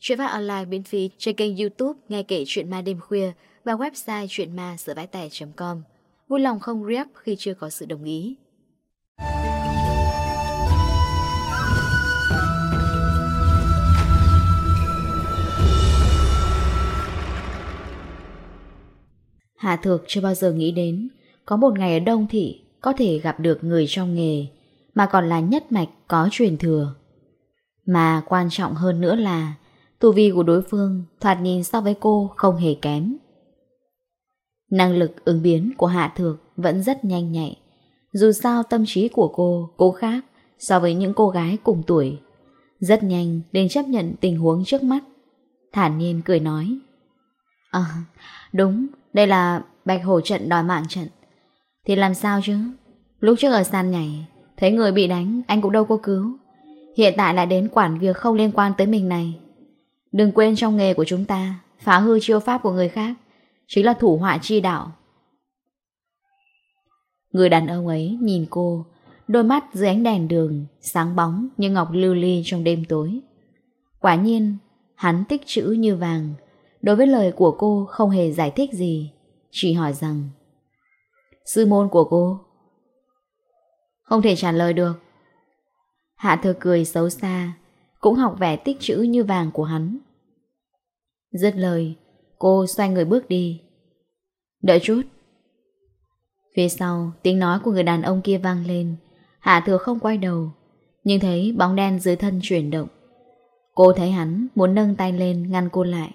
Chuyện phát online miễn phí trên kênh youtube Nghe kể chuyện ma đêm khuya Và website chuyện ma sửa vãi tẻ.com Vui lòng không rep khi chưa có sự đồng ý. Hà Thược chưa bao giờ nghĩ đến Có một ngày ở Đông Thị Có thể gặp được người trong nghề Mà còn là nhất mạch có truyền thừa. Mà quan trọng hơn nữa là Tu vi của đối phương thoạt nhìn so với cô không hề kém. Năng lực ứng biến của Hạ Thược vẫn rất nhanh nhạy. Dù sao tâm trí của cô cũng khác so với những cô gái cùng tuổi. Rất nhanh đến chấp nhận tình huống trước mắt. Thản nhiên cười nói. À, đúng, đây là bạch hổ trận đòi mạng trận. Thì làm sao chứ? Lúc trước ở sàn nhảy, thấy người bị đánh, anh cũng đâu có cứu. Hiện tại lại đến quản việc không liên quan tới mình này. Đừng quên trong nghề của chúng ta, phá hư chiêu pháp của người khác, chính là thủ họa chi đạo. Người đàn ông ấy nhìn cô, đôi mắt dưới ánh đèn đường, sáng bóng như ngọc lưu ly trong đêm tối. Quả nhiên, hắn tích chữ như vàng, đối với lời của cô không hề giải thích gì, chỉ hỏi rằng Sư môn của cô? Không thể trả lời được. Hạ thừa cười xấu xa, cũng học vẻ tích chữ như vàng của hắn. Dứt lời, cô xoay người bước đi. Đợi chút. Phía sau, tiếng nói của người đàn ông kia vang lên. Hạ thừa không quay đầu, nhưng thấy bóng đen dưới thân chuyển động. Cô thấy hắn muốn nâng tay lên ngăn cô lại.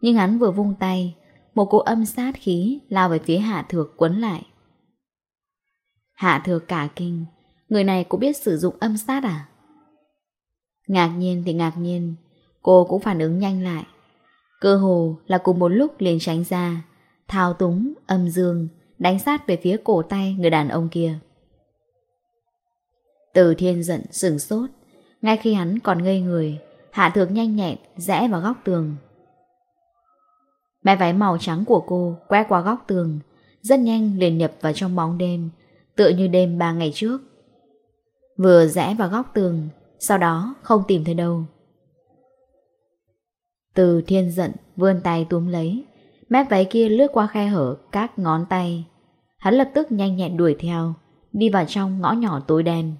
Nhưng hắn vừa vung tay, một cô âm sát khí lao về phía hạ thược quấn lại. Hạ thược cả kinh, người này cũng biết sử dụng âm sát à? Ngạc nhiên thì ngạc nhiên, cô cũng phản ứng nhanh lại. Cơ hồ là cùng một lúc liền tránh ra, thao túng, âm dương, đánh sát về phía cổ tay người đàn ông kia. Từ thiên giận, sửng sốt, ngay khi hắn còn ngây người, hạ thược nhanh nhẹn, rẽ vào góc tường. mẹ váy màu trắng của cô quét qua góc tường, rất nhanh liền nhập vào trong bóng đêm, tựa như đêm ba ngày trước. Vừa rẽ vào góc tường, sau đó không tìm thấy đâu. Từ thiên giận vươn tay túm lấy. Mép váy kia lướt qua khe hở Các ngón tay. Hắn lập tức nhanh nhẹn đuổi theo Đi vào trong ngõ nhỏ tối đen.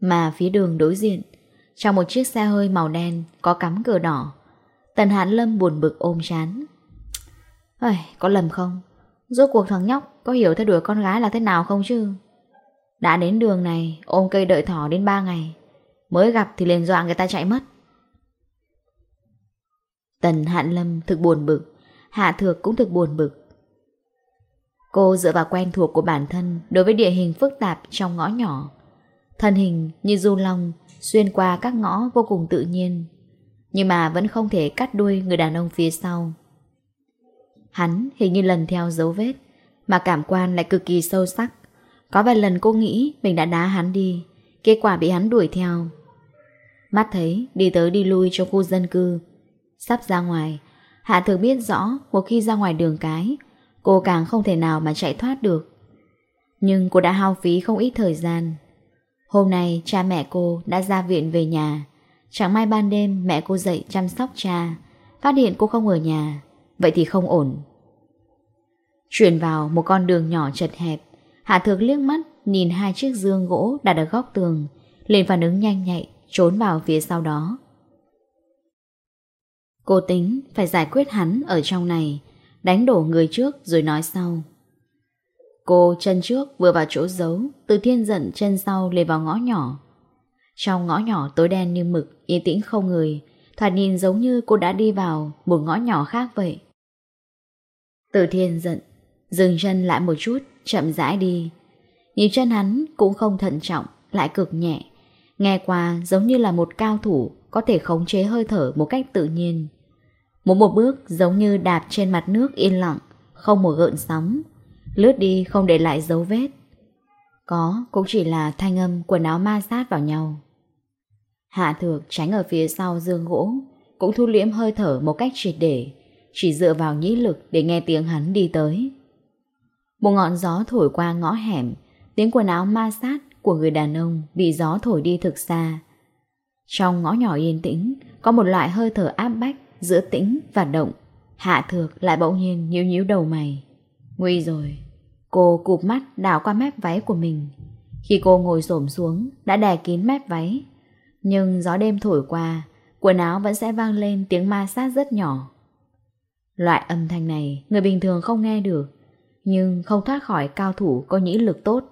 Mà phía đường đối diện Trong một chiếc xe hơi màu đen Có cắm cờ đỏ. Tần Hán Lâm buồn bực ôm chán. Ây, có lầm không? Rốt cuộc thằng nhóc có hiểu theo đuổi con gái là thế nào không chứ? Đã đến đường này, ôm cây đợi thỏ đến 3 ngày. Mới gặp thì liền dọa người ta chạy mất. Tần Hạn Lâm thực buồn bực, Hạ Thược cũng thực buồn bực. Cô dựa vào quen thuộc của bản thân Đối với địa hình phức tạp trong ngõ nhỏ. Thân hình như du long, Xuyên qua các ngõ vô cùng tự nhiên. Nhưng mà vẫn không thể cắt đuôi người đàn ông phía sau. Hắn hình như lần theo dấu vết, Mà cảm quan lại cực kỳ sâu sắc. Có vài lần cô nghĩ mình đã đá hắn đi, kết quả bị hắn đuổi theo. Mắt thấy đi tới đi lui trong khu dân cư. Sắp ra ngoài, Hạ thường biết rõ một khi ra ngoài đường cái, cô càng không thể nào mà chạy thoát được. Nhưng cô đã hao phí không ít thời gian. Hôm nay cha mẹ cô đã ra viện về nhà. Chẳng may ban đêm mẹ cô dậy chăm sóc cha, phát hiện cô không ở nhà, vậy thì không ổn. Chuyển vào một con đường nhỏ chật hẹp, Hạ thược liếc mắt, Nhìn hai chiếc dương gỗ đặt ở góc tường lên phản ứng nhanh nhạy, Trốn vào phía sau đó. Cô tính phải giải quyết hắn ở trong này, Đánh đổ người trước rồi nói sau. Cô chân trước vừa vào chỗ giấu, Từ thiên giận chân sau lê vào ngõ nhỏ. Trong ngõ nhỏ tối đen như mực, Yên tĩnh không người, Thoạt nhìn giống như cô đã đi vào Một ngõ nhỏ khác vậy. Từ thiên giận Dừng chân lại một chút, Chậm rãi đi. Nhịp chân hắn cũng không thận trọng, Lại cực nhẹ. Nghe qua giống như là một cao thủ Có thể khống chế hơi thở một cách tự nhiên. Mỗi một bước giống như đạp trên mặt nước yên lặng, Không một gợn sóng. Lướt đi không để lại dấu vết. Có cũng chỉ là thanh âm quần áo ma sát vào nhau. Hạ thược tránh ở phía sau dương gỗ, Cũng thu liễm hơi thở một cách triệt để, Chỉ dựa vào nhĩ lực để nghe tiếng hắn đi tới. Một ngọn gió thổi qua ngõ hẻm, tiếng quần áo ma sát của người đàn ông bị gió thổi đi thực xa. Trong ngõ nhỏ yên tĩnh, có một loại hơi thở áp bách giữa tĩnh và động. Hạ thược lại bỗng nhiên nhíu nhíu đầu mày. Nguy rồi. Cô cụp mắt đảo qua mép váy của mình. Khi cô ngồi xổm xuống, đã đè kín mép váy. Nhưng gió đêm thổi qua, quần áo vẫn sẽ vang lên tiếng ma sát rất nhỏ. Loại âm thanh này người bình thường không nghe được, nhưng không thoát khỏi cao thủ có nhĩ lực tốt.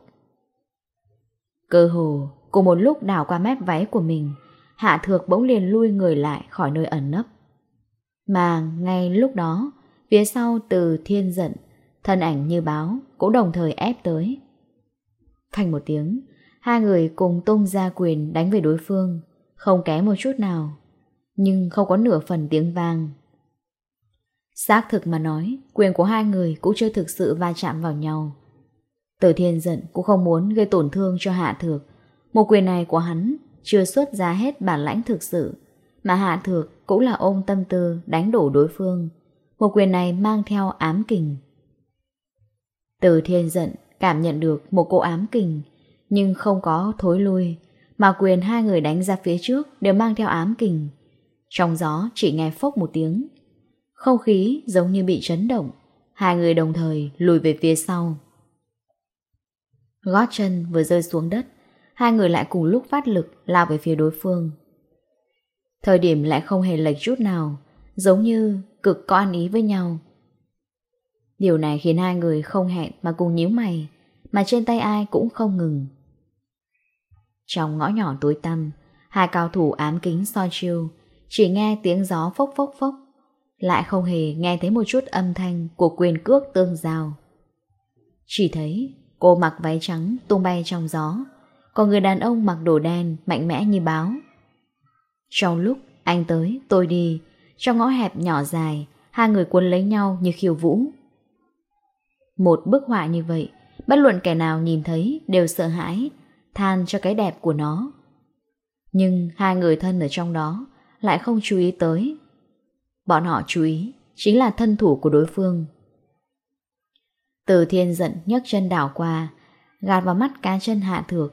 Cơ hồ, cùng một lúc đảo qua mép váy của mình, Hạ Thược bỗng liền lui người lại khỏi nơi ẩn nấp. Mà ngay lúc đó, phía sau từ thiên giận, thân ảnh như báo cũng đồng thời ép tới. Thành một tiếng, hai người cùng tung ra quyền đánh về đối phương, không kém một chút nào, nhưng không có nửa phần tiếng vang. Xác thực mà nói, quyền của hai người cũng chưa thực sự va chạm vào nhau. Tử Thiên giận cũng không muốn gây tổn thương cho Hạ Thược. Một quyền này của hắn chưa xuất ra hết bản lãnh thực sự, mà Hạ Thược cũng là ôm tâm tư đánh đổ đối phương. Một quyền này mang theo ám kình. Tử Thiên giận cảm nhận được một cô ám kình, nhưng không có thối lui, mà quyền hai người đánh ra phía trước đều mang theo ám kình. Trong gió chỉ nghe phốc một tiếng, không khí giống như bị chấn động. Hai người đồng thời lùi về phía sau. Gót chân vừa rơi xuống đất, Hai người lại cùng lúc phát lực Lao về phía đối phương. Thời điểm lại không hề lệch chút nào, Giống như cực có ăn ý với nhau. Điều này khiến hai người không hẹn Mà cùng nhíu mày, Mà trên tay ai cũng không ngừng. Trong ngõ nhỏ tối tăm, Hai cao thủ ám kính so chiêu, Chỉ nghe tiếng gió phốc phốc phốc lại không hề nghe thấy một chút âm thanh của quyền cước tương giao. Chỉ thấy cô mặc váy trắng tung bay trong gió, còn người đàn ông mặc đồ đen mạnh mẽ như báo. Trong lúc anh tới, tôi đi, trong ngõ hẹp nhỏ dài, hai người cuốn lấy nhau như khiêu vũ. Một bức họa như vậy, bất luận kẻ nào nhìn thấy đều sợ hãi, than cho cái đẹp của nó. Nhưng hai người thân ở trong đó lại không chú ý tới Bọn họ chú ý, Chính là thân thủ của đối phương. Từ thiên giận nhấc chân đảo qua, Gạt vào mắt cá chân hạ thược.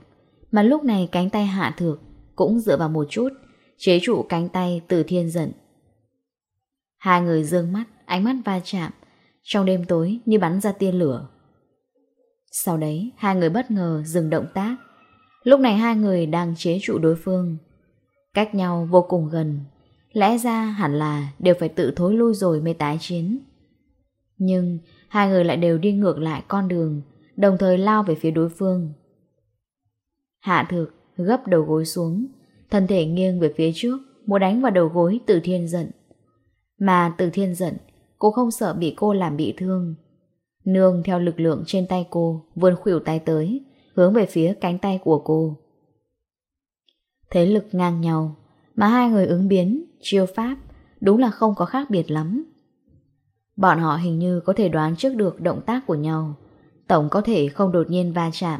Mà lúc này cánh tay hạ thược Cũng dựa vào một chút, Chế trụ cánh tay từ thiên giận. Hai người dương mắt, Ánh mắt va chạm. Trong đêm tối như bắn ra tia lửa. Sau đấy, hai người bất ngờ dừng động tác. Lúc này hai người đang chế trụ đối phương. Cách nhau vô cùng gần. Lẽ ra hẳn là đều phải tự thối lui rồi mới tái chiến. Nhưng hai người lại đều đi ngược lại con đường, đồng thời lao về phía đối phương. Hạ thực gấp đầu gối xuống, thân thể nghiêng về phía trước, muốn đánh vào đầu gối từ thiên giận. Mà từ thiên giận, cô không sợ bị cô làm bị thương. Nương theo lực lượng trên tay cô, vươn khuỷu tay tới, hướng về phía cánh tay của cô. Thế lực ngang nhau, mà hai người ứng biến, chiêu pháp đúng là không có khác biệt lắm. Bọn họ hình như có thể đoán trước được động tác của nhau, tổng có thể không đột nhiên va chạm.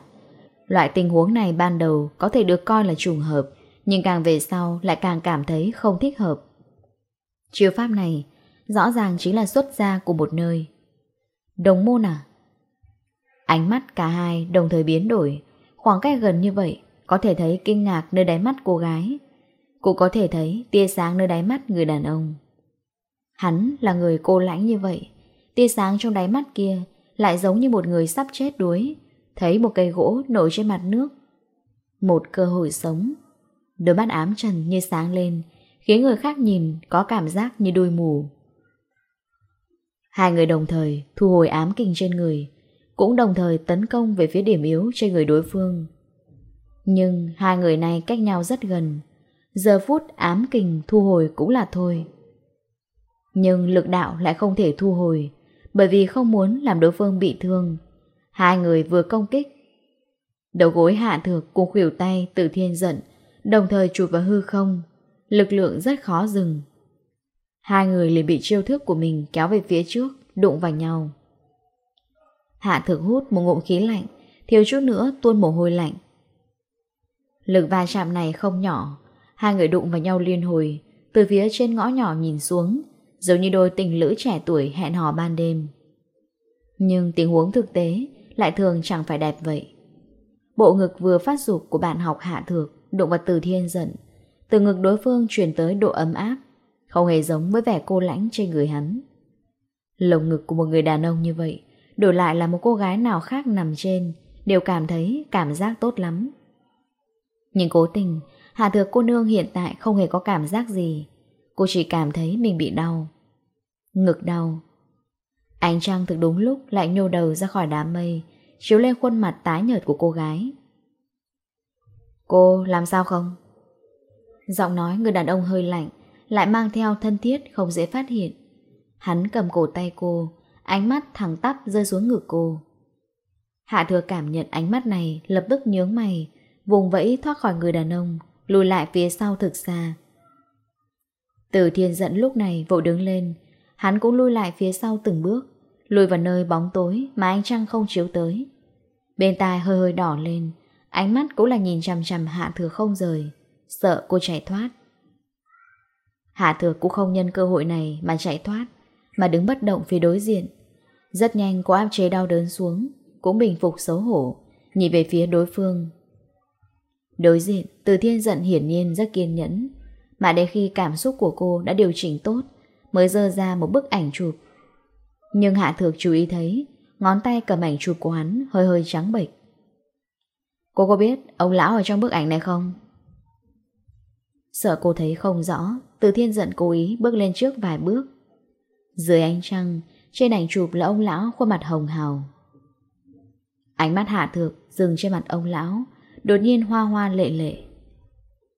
Loại tình huống này ban đầu có thể được coi là trùng hợp, nhưng càng về sau lại càng cảm thấy không thích hợp. Chiêu pháp này rõ ràng chính là xuất gia của một nơi. Đồng môn à? Ánh mắt cả hai đồng thời biến đổi, khoảng cách gần như vậy, có thể thấy kinh ngạc nơi đáy mắt cô gái. Cô có thể thấy tia sáng nơi đáy mắt người đàn ông. Hắn là người cô lãnh như vậy. Tia sáng trong đáy mắt kia lại giống như một người sắp chết đuối, thấy một cây gỗ nổi trên mặt nước. Một cơ hội sống. Đôi mắt ám trần như sáng lên, khiến người khác nhìn có cảm giác như đôi mù. Hai người đồng thời thu hồi ám kinh trên người, cũng đồng thời tấn công về phía điểm yếu trên người đối phương. Nhưng hai người này cách nhau rất gần, giờ phút ám kình thu hồi cũng là thôi. Nhưng lực đạo lại không thể thu hồi, bởi vì không muốn làm đối phương bị thương. Hai người vừa công kích. Đầu gối hạ thược cùng khuỷu tay từ thiên giận, đồng thời chụp vào hư không, lực lượng rất khó dừng. Hai người liền bị chiêu thức của mình kéo về phía trước, đụng vào nhau. Hạ thược hút một ngụm khí lạnh, thiếu chút nữa tuôn mồ hôi lạnh. Lực va chạm này không nhỏ, Hai người đụng vào nhau liên hồi, từ phía trên ngõ nhỏ nhìn xuống, giống như đôi tình lữ trẻ tuổi hẹn hò ban đêm. Nhưng tình huống thực tế lại thường chẳng phải đẹp vậy. Bộ ngực vừa phát dục của bạn học hạ thược đụng vào từ thiên giận, từ ngực đối phương truyền tới độ ấm áp, không hề giống với vẻ cô lãnh trên người hắn. Lồng ngực của một người đàn ông như vậy, đổi lại là một cô gái nào khác nằm trên, đều cảm thấy cảm giác tốt lắm. Nhưng cố tình, Hạ Thược cô nương hiện tại không hề có cảm giác gì. Cô chỉ cảm thấy mình bị đau. Ngực đau. Ánh trăng thực đúng lúc lại nhô đầu ra khỏi đám mây, chiếu lên khuôn mặt tái nhợt của cô gái. Cô làm sao không? Giọng nói người đàn ông hơi lạnh, lại mang theo thân thiết không dễ phát hiện. Hắn cầm cổ tay cô, ánh mắt thẳng tắp rơi xuống ngực cô. Hạ thừa cảm nhận ánh mắt này lập tức nhướng mày, vùng vẫy thoát khỏi người đàn ông, lùi lại phía sau thực xa. Từ thiên giận lúc này vội đứng lên, hắn cũng lùi lại phía sau từng bước, lùi vào nơi bóng tối mà ánh trăng không chiếu tới. Bên tai hơi hơi đỏ lên, ánh mắt cũng là nhìn chằm chằm hạ thừa không rời, sợ cô chạy thoát. Hạ thừa cũng không nhân cơ hội này mà chạy thoát, mà đứng bất động phía đối diện. Rất nhanh cô áp chế đau đớn xuống, cũng bình phục xấu hổ, nhìn về phía đối phương Đối diện, Từ Thiên giận hiển nhiên rất kiên nhẫn. Mà đến khi cảm xúc của cô đã điều chỉnh tốt, mới dơ ra một bức ảnh chụp. Nhưng Hạ Thược chú ý thấy, ngón tay cầm ảnh chụp của hắn hơi hơi trắng bệch. Cô có biết ông lão ở trong bức ảnh này không? Sợ cô thấy không rõ, Từ Thiên giận cố ý bước lên trước vài bước. Dưới ánh trăng, trên ảnh chụp là ông lão khuôn mặt hồng hào. Ánh mắt Hạ Thược dừng trên mặt ông lão, Đột nhiên hoa hoa lệ lệ.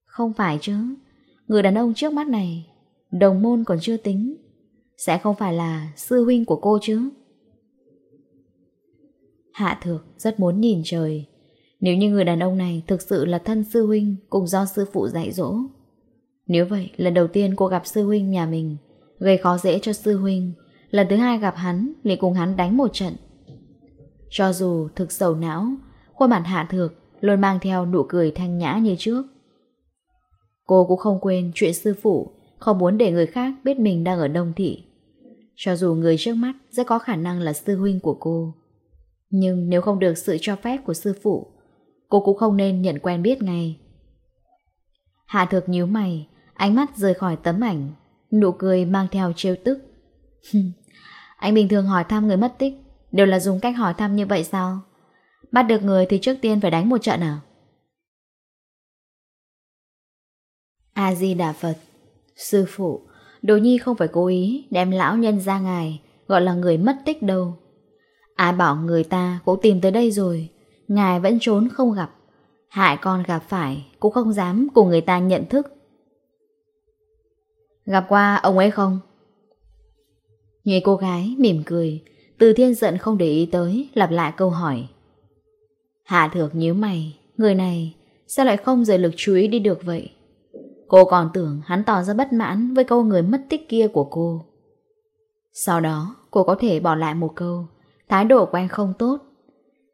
Không phải chứ, Người đàn ông trước mắt này, Đồng môn còn chưa tính, Sẽ không phải là sư huynh của cô chứ. Hạ thược rất muốn nhìn trời, Nếu như người đàn ông này Thực sự là thân sư huynh Cùng do sư phụ dạy dỗ. Nếu vậy, lần đầu tiên cô gặp sư huynh nhà mình, Gây khó dễ cho sư huynh, Lần thứ hai gặp hắn liền cùng hắn đánh một trận. Cho dù thực sầu não, Khuôn mặt hạ thược luôn mang theo nụ cười thanh nhã như trước. Cô cũng không quên chuyện sư phụ, không muốn để người khác biết mình đang ở Đông Thị. Cho dù người trước mắt rất có khả năng là sư huynh của cô. Nhưng nếu không được sự cho phép của sư phụ, cô cũng không nên nhận quen biết ngay. Hạ thược nhíu mày, ánh mắt rời khỏi tấm ảnh, nụ cười mang theo trêu tức. anh bình thường hỏi thăm người mất tích, đều là dùng cách hỏi thăm như vậy sao? Bắt được người thì trước tiên phải đánh một trận à? A-di-đà Phật Sư phụ, Đồ Nhi không phải cố ý đem lão nhân ra ngài, gọi là người mất tích đâu. Ai bảo người ta cũng tìm tới đây rồi, ngài vẫn trốn không gặp. Hại con gặp phải, cũng không dám cùng người ta nhận thức. Gặp qua ông ấy không? Người cô gái mỉm cười, từ thiên giận không để ý tới, lặp lại câu hỏi. Hạ thược nhíu mày, người này sao lại không rời lực chú ý đi được vậy? Cô còn tưởng hắn tỏ ra bất mãn với câu người mất tích kia của cô. Sau đó, cô có thể bỏ lại một câu, thái độ của anh không tốt.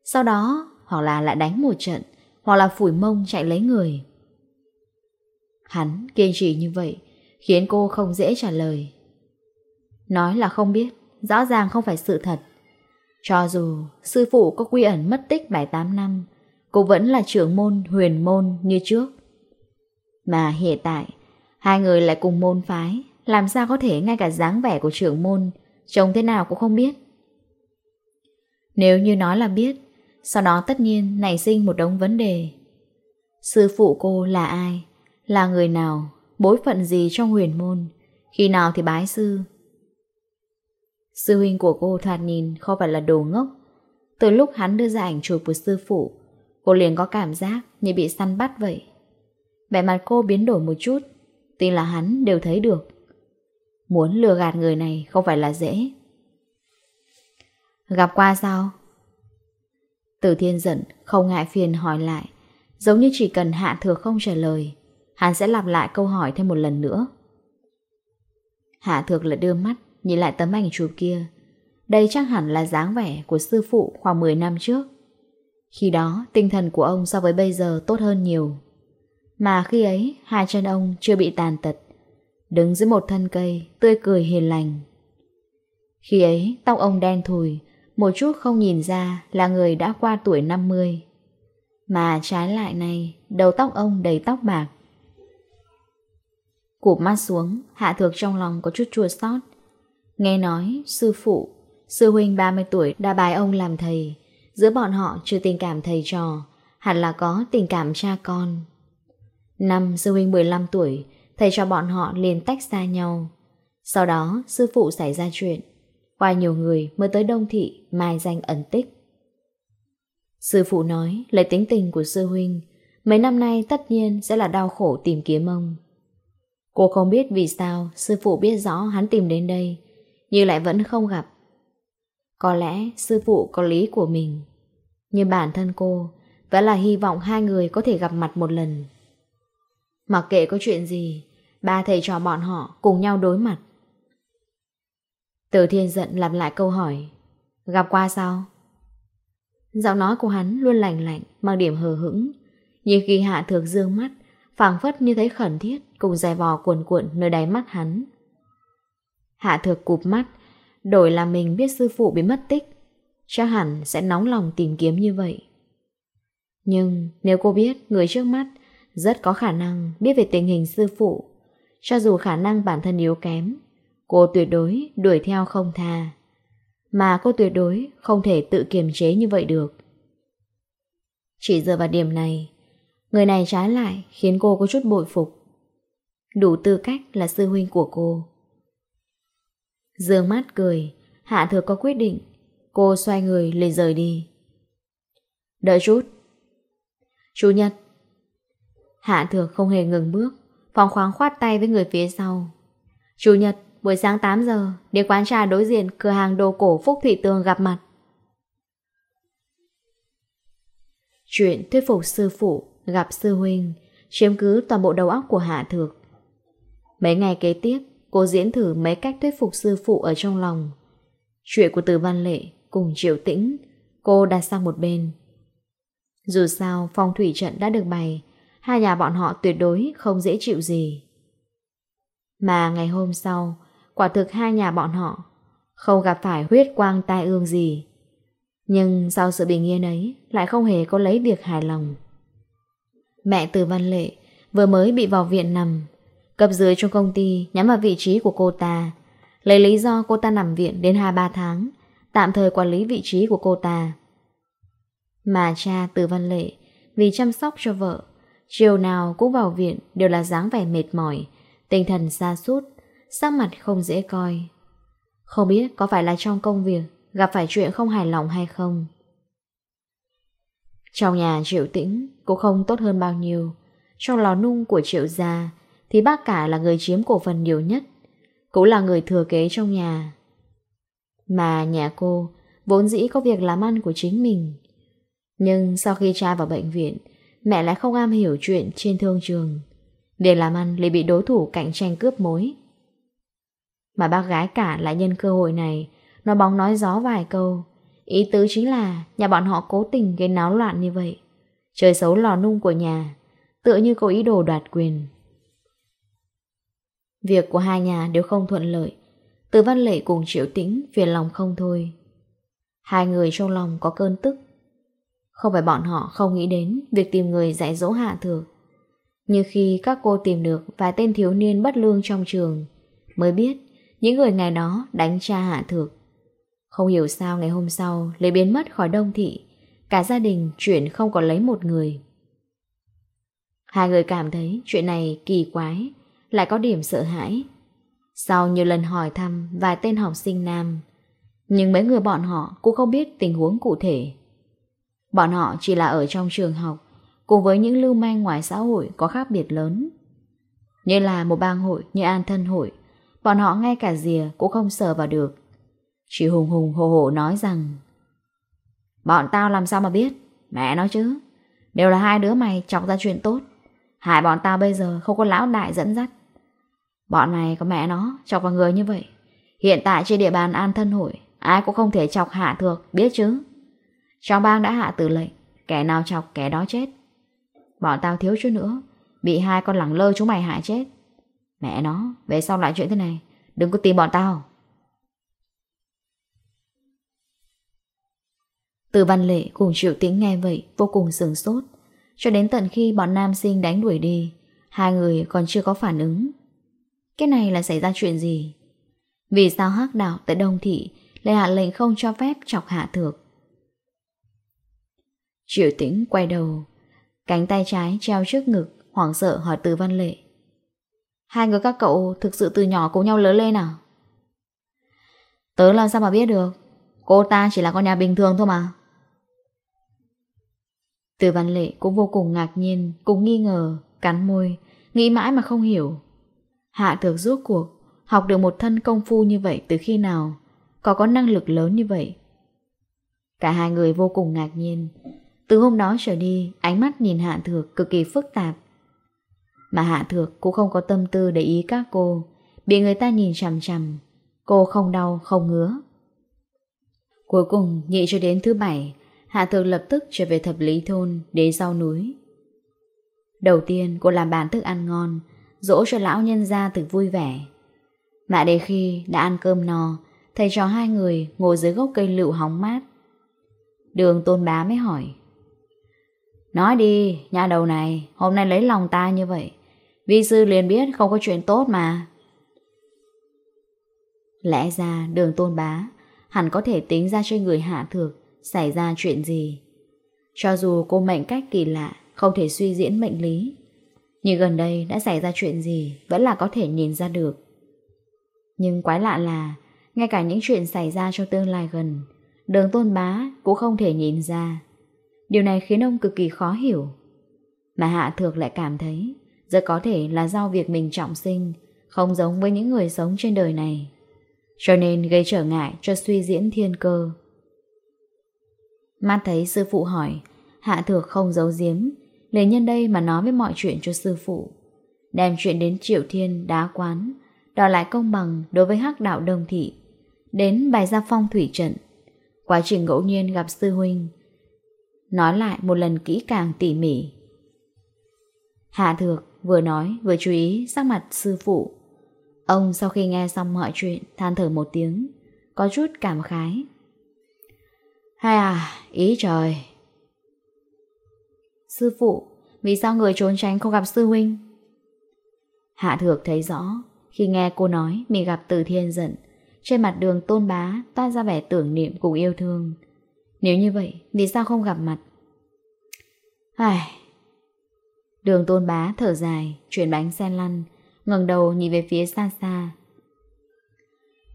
Sau đó, hoặc là lại đánh một trận, hoặc là phủi mông chạy lấy người. Hắn kiên trì như vậy, khiến cô không dễ trả lời. Nói là không biết, rõ ràng không phải sự thật. Cho dù sư phụ có quy ẩn mất tích 7-8 năm, cô vẫn là trưởng môn huyền môn như trước. Mà hiện tại, hai người lại cùng môn phái, làm sao có thể ngay cả dáng vẻ của trưởng môn, trông thế nào cũng không biết. Nếu như nói là biết, sau đó tất nhiên nảy sinh một đống vấn đề. Sư phụ cô là ai? Là người nào? Bối phận gì trong huyền môn? Khi nào thì bái sư? Sư huynh của cô thoạt nhìn không phải là đồ ngốc. Từ lúc hắn đưa ra ảnh chụp của sư phụ, cô liền có cảm giác như bị săn bắt vậy. Vẻ mặt cô biến đổi một chút, tuy là hắn đều thấy được. Muốn lừa gạt người này không phải là dễ. Gặp qua sao? Tử thiên giận, không ngại phiền hỏi lại. Giống như chỉ cần hạ thừa không trả lời, hắn sẽ lặp lại câu hỏi thêm một lần nữa. Hạ thược lại đưa mắt nhìn lại tấm ảnh chụp kia. Đây chắc hẳn là dáng vẻ của sư phụ khoảng 10 năm trước. Khi đó, tinh thần của ông so với bây giờ tốt hơn nhiều. Mà khi ấy, hai chân ông chưa bị tàn tật. Đứng dưới một thân cây, tươi cười hiền lành. Khi ấy, tóc ông đen thùi, một chút không nhìn ra là người đã qua tuổi 50. Mà trái lại này, đầu tóc ông đầy tóc bạc. Cụp mắt xuống, Hạ Thược trong lòng có chút chua xót Nghe nói, sư phụ, sư huynh 30 tuổi đã bài ông làm thầy, giữa bọn họ chưa tình cảm thầy trò, hẳn là có tình cảm cha con. Năm sư huynh 15 tuổi, thầy cho bọn họ liền tách xa nhau. Sau đó, sư phụ xảy ra chuyện. Qua nhiều người mới tới Đông Thị, mai danh ẩn tích. Sư phụ nói, lấy tính tình của sư huynh, mấy năm nay tất nhiên sẽ là đau khổ tìm kiếm ông. Cô không biết vì sao sư phụ biết rõ hắn tìm đến đây, nhưng lại vẫn không gặp. Có lẽ sư phụ có lý của mình, nhưng bản thân cô vẫn là hy vọng hai người có thể gặp mặt một lần. Mặc kệ có chuyện gì, ba thầy trò bọn họ cùng nhau đối mặt. Từ thiên giận lặp lại câu hỏi, gặp qua sao? Giọng nói của hắn luôn lạnh lạnh, mang điểm hờ hững, nhưng khi hạ thược dương mắt, phảng phất như thấy khẩn thiết cùng dài vò cuồn cuộn nơi đáy mắt hắn. Hạ thược cụp mắt, đổi là mình biết sư phụ bị mất tích, chắc hẳn sẽ nóng lòng tìm kiếm như vậy. Nhưng nếu cô biết người trước mắt rất có khả năng biết về tình hình sư phụ, cho dù khả năng bản thân yếu kém, cô tuyệt đối đuổi theo không tha. Mà cô tuyệt đối không thể tự kiềm chế như vậy được. Chỉ dựa vào điểm này, người này trái lại khiến cô có chút bội phục. Đủ tư cách là sư huynh của cô. Dương mắt cười, Hạ Thừa có quyết định. Cô xoay người lên rời đi. Đợi chút. Chú Nhật. Hạ Thừa không hề ngừng bước, phòng khoáng khoát tay với người phía sau. Chủ Nhật, buổi sáng 8 giờ, đi quán trà đối diện cửa hàng đồ cổ Phúc Thủy Tường gặp mặt. Chuyện thuyết phục sư phụ, gặp sư huynh, chiếm cứ toàn bộ đầu óc của Hạ Thược. Mấy ngày kế tiếp, Cô diễn thử mấy cách thuyết phục sư phụ ở trong lòng. Chuyện của Từ Văn Lệ cùng Triệu Tĩnh, cô đặt sang một bên. Dù sao, phong thủy trận đã được bày, hai nhà bọn họ tuyệt đối không dễ chịu gì. Mà ngày hôm sau, quả thực hai nhà bọn họ không gặp phải huyết quang tai ương gì. Nhưng sau sự bình yên ấy, lại không hề có lấy việc hài lòng. Mẹ từ văn lệ vừa mới bị vào viện nằm, cập dưới trong công ty nhắm vào vị trí của cô ta, lấy lý do cô ta nằm viện đến 2-3 tháng, tạm thời quản lý vị trí của cô ta. Mà cha Từ Văn Lệ, vì chăm sóc cho vợ, chiều nào cũng vào viện đều là dáng vẻ mệt mỏi, tinh thần xa sút sắc mặt không dễ coi. Không biết có phải là trong công việc gặp phải chuyện không hài lòng hay không. Trong nhà Triệu Tĩnh cũng không tốt hơn bao nhiêu. Trong lò nung của Triệu Gia thì bác cả là người chiếm cổ phần nhiều nhất, cũng là người thừa kế trong nhà. Mà nhà cô vốn dĩ có việc làm ăn của chính mình. Nhưng sau khi cha vào bệnh viện, mẹ lại không am hiểu chuyện trên thương trường. để làm ăn lại bị đối thủ cạnh tranh cướp mối. Mà bác gái cả lại nhân cơ hội này, nó bóng nói gió vài câu. Ý tứ chính là nhà bọn họ cố tình gây náo loạn như vậy. Trời xấu lò nung của nhà, tựa như có ý đồ đoạt quyền. Việc của hai nhà đều không thuận lợi. Từ văn lệ cùng triệu tĩnh, Phiền lòng không thôi. Hai người trong lòng có cơn tức. Không phải bọn họ không nghĩ đến Việc tìm người dạy dỗ hạ thược. Nhưng khi các cô tìm được Vài tên thiếu niên bất lương trong trường, Mới biết những người ngày đó Đánh cha hạ thược. Không hiểu sao ngày hôm sau Lấy biến mất khỏi đông thị, Cả gia đình chuyển không còn lấy một người. Hai người cảm thấy chuyện này kỳ quái lại có điểm sợ hãi. Sau nhiều lần hỏi thăm vài tên học sinh nam, nhưng mấy người bọn họ cũng không biết tình huống cụ thể. Bọn họ chỉ là ở trong trường học, cùng với những lưu manh ngoài xã hội có khác biệt lớn. Như là một bang hội như an thân hội, bọn họ ngay cả dìa cũng không sờ vào được. Chỉ hùng hùng hồ hồ nói rằng Bọn tao làm sao mà biết, mẹ nói chứ. Đều là hai đứa mày chọc ra chuyện tốt. Hại bọn tao bây giờ không có lão đại dẫn dắt. Bọn này có mẹ nó, chọc vào người như vậy. Hiện tại trên địa bàn An Thân Hội, ai cũng không thể chọc hạ thược, biết chứ. Trong bang đã hạ tử lệnh, kẻ nào chọc kẻ đó chết. Bọn tao thiếu chút nữa, bị hai con lẳng lơ chúng mày hại chết. Mẹ nó, về sau lại chuyện thế này, đừng có tìm bọn tao. Từ văn lệ cùng triệu tĩnh nghe vậy vô cùng sừng sốt. Cho đến tận khi bọn nam sinh đánh đuổi đi, hai người còn chưa có phản ứng cái này là xảy ra chuyện gì? Vì sao hắc đạo tại Đông Thị lại hạ lệnh không cho phép chọc hạ thược? Triệu tĩnh quay đầu, cánh tay trái treo trước ngực, hoảng sợ hỏi từ văn lệ. Hai người các cậu thực sự từ nhỏ cùng nhau lớn lên à? Tớ làm sao mà biết được? Cô ta chỉ là con nhà bình thường thôi mà. Từ văn lệ cũng vô cùng ngạc nhiên, cũng nghi ngờ, cắn môi, nghĩ mãi mà không hiểu. Hạ Thược rốt cuộc, Học được một thân công phu như vậy từ khi nào? Có có năng lực lớn như vậy? Cả hai người vô cùng ngạc nhiên. Từ hôm đó trở đi, Ánh mắt nhìn Hạ Thược cực kỳ phức tạp. Mà Hạ Thược cũng không có tâm tư để ý các cô, Bị người ta nhìn chằm chằm. Cô không đau, không ngứa. Cuối cùng, nhị cho đến thứ bảy, Hạ Thược lập tức trở về thập lý thôn Để rau núi. Đầu tiên, cô làm bàn thức ăn ngon dỗ cho lão nhân ra từ vui vẻ. Mãi đến khi đã ăn cơm no, thầy trò hai người ngồi dưới gốc cây lựu hóng mát. Đường tôn bá mới hỏi. Nói đi, nhà đầu này, hôm nay lấy lòng ta như vậy. Vi sư liền biết không có chuyện tốt mà. Lẽ ra đường tôn bá, hẳn có thể tính ra cho người hạ thược xảy ra chuyện gì. Cho dù cô mệnh cách kỳ lạ, không thể suy diễn mệnh lý, nhưng gần đây đã xảy ra chuyện gì Vẫn là có thể nhìn ra được. Nhưng quái lạ là, Ngay cả những chuyện xảy ra trong tương lai gần, Đường tôn bá cũng không thể nhìn ra. Điều này khiến ông cực kỳ khó hiểu. Mà Hạ Thược lại cảm thấy, Rất có thể là do việc mình trọng sinh, Không giống với những người sống trên đời này. Cho nên gây trở ngại cho suy diễn thiên cơ. Mắt thấy sư phụ hỏi, Hạ Thược không giấu giếm lấy nhân đây mà nói với mọi chuyện cho sư phụ. Đem chuyện đến Triệu Thiên đá quán, đòi lại công bằng đối với hắc đạo đồng Thị, đến bài gia phong thủy trận. Quá trình ngẫu nhiên gặp sư huynh, nói lại một lần kỹ càng tỉ mỉ. Hạ Thược vừa nói vừa chú ý sắc mặt sư phụ. Ông sau khi nghe xong mọi chuyện than thở một tiếng, có chút cảm khái. Hay à, ý trời, Sư phụ, vì sao người trốn tránh không gặp sư huynh? Hạ thược thấy rõ, khi nghe cô nói mình gặp từ thiên giận, trên mặt đường tôn bá toát ra vẻ tưởng niệm cùng yêu thương. Nếu như vậy, vì sao không gặp mặt? Ai... Đường tôn bá thở dài, chuyển bánh sen lăn, ngẩng đầu nhìn về phía xa xa.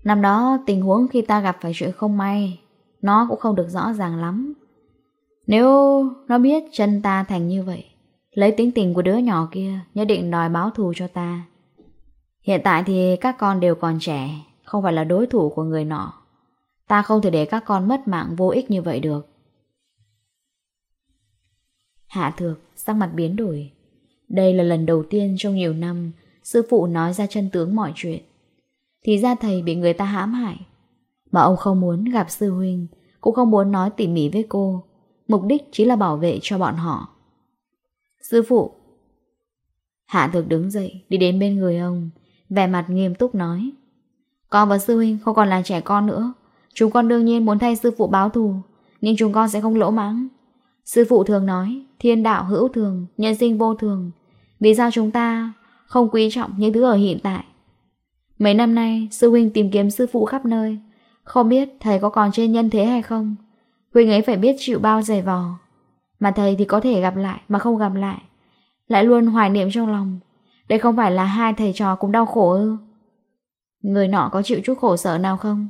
Năm đó, tình huống khi ta gặp phải chuyện không may, nó cũng không được rõ ràng lắm. Nếu nó biết chân ta thành như vậy, Lấy tính tình của đứa nhỏ kia, Nhất định đòi báo thù cho ta. Hiện tại thì các con đều còn trẻ, Không phải là đối thủ của người nọ. Ta không thể để các con mất mạng vô ích như vậy được. Hạ thược, sắc mặt biến đổi. Đây là lần đầu tiên trong nhiều năm, Sư phụ nói ra chân tướng mọi chuyện. Thì ra thầy bị người ta hãm hại. Mà ông không muốn gặp sư huynh, Cũng không muốn nói tỉ mỉ với cô mục đích chỉ là bảo vệ cho bọn họ. Sư phụ Hạ thược đứng dậy, đi đến bên người ông, vẻ mặt nghiêm túc nói. Con và sư huynh không còn là trẻ con nữa, chúng con đương nhiên muốn thay sư phụ báo thù, nhưng chúng con sẽ không lỗ mắng. Sư phụ thường nói, thiên đạo hữu thường, nhân sinh vô thường. Vì sao chúng ta không quý trọng những thứ ở hiện tại? Mấy năm nay, sư huynh tìm kiếm sư phụ khắp nơi, không biết thầy có còn trên nhân thế hay không? Quỳnh ấy phải biết chịu bao dày vò. Mà thầy thì có thể gặp lại Mà không gặp lại. Lại luôn hoài niệm trong lòng. Đây không phải là hai thầy trò cũng đau khổ ư? Người nọ có chịu chút khổ sở nào không?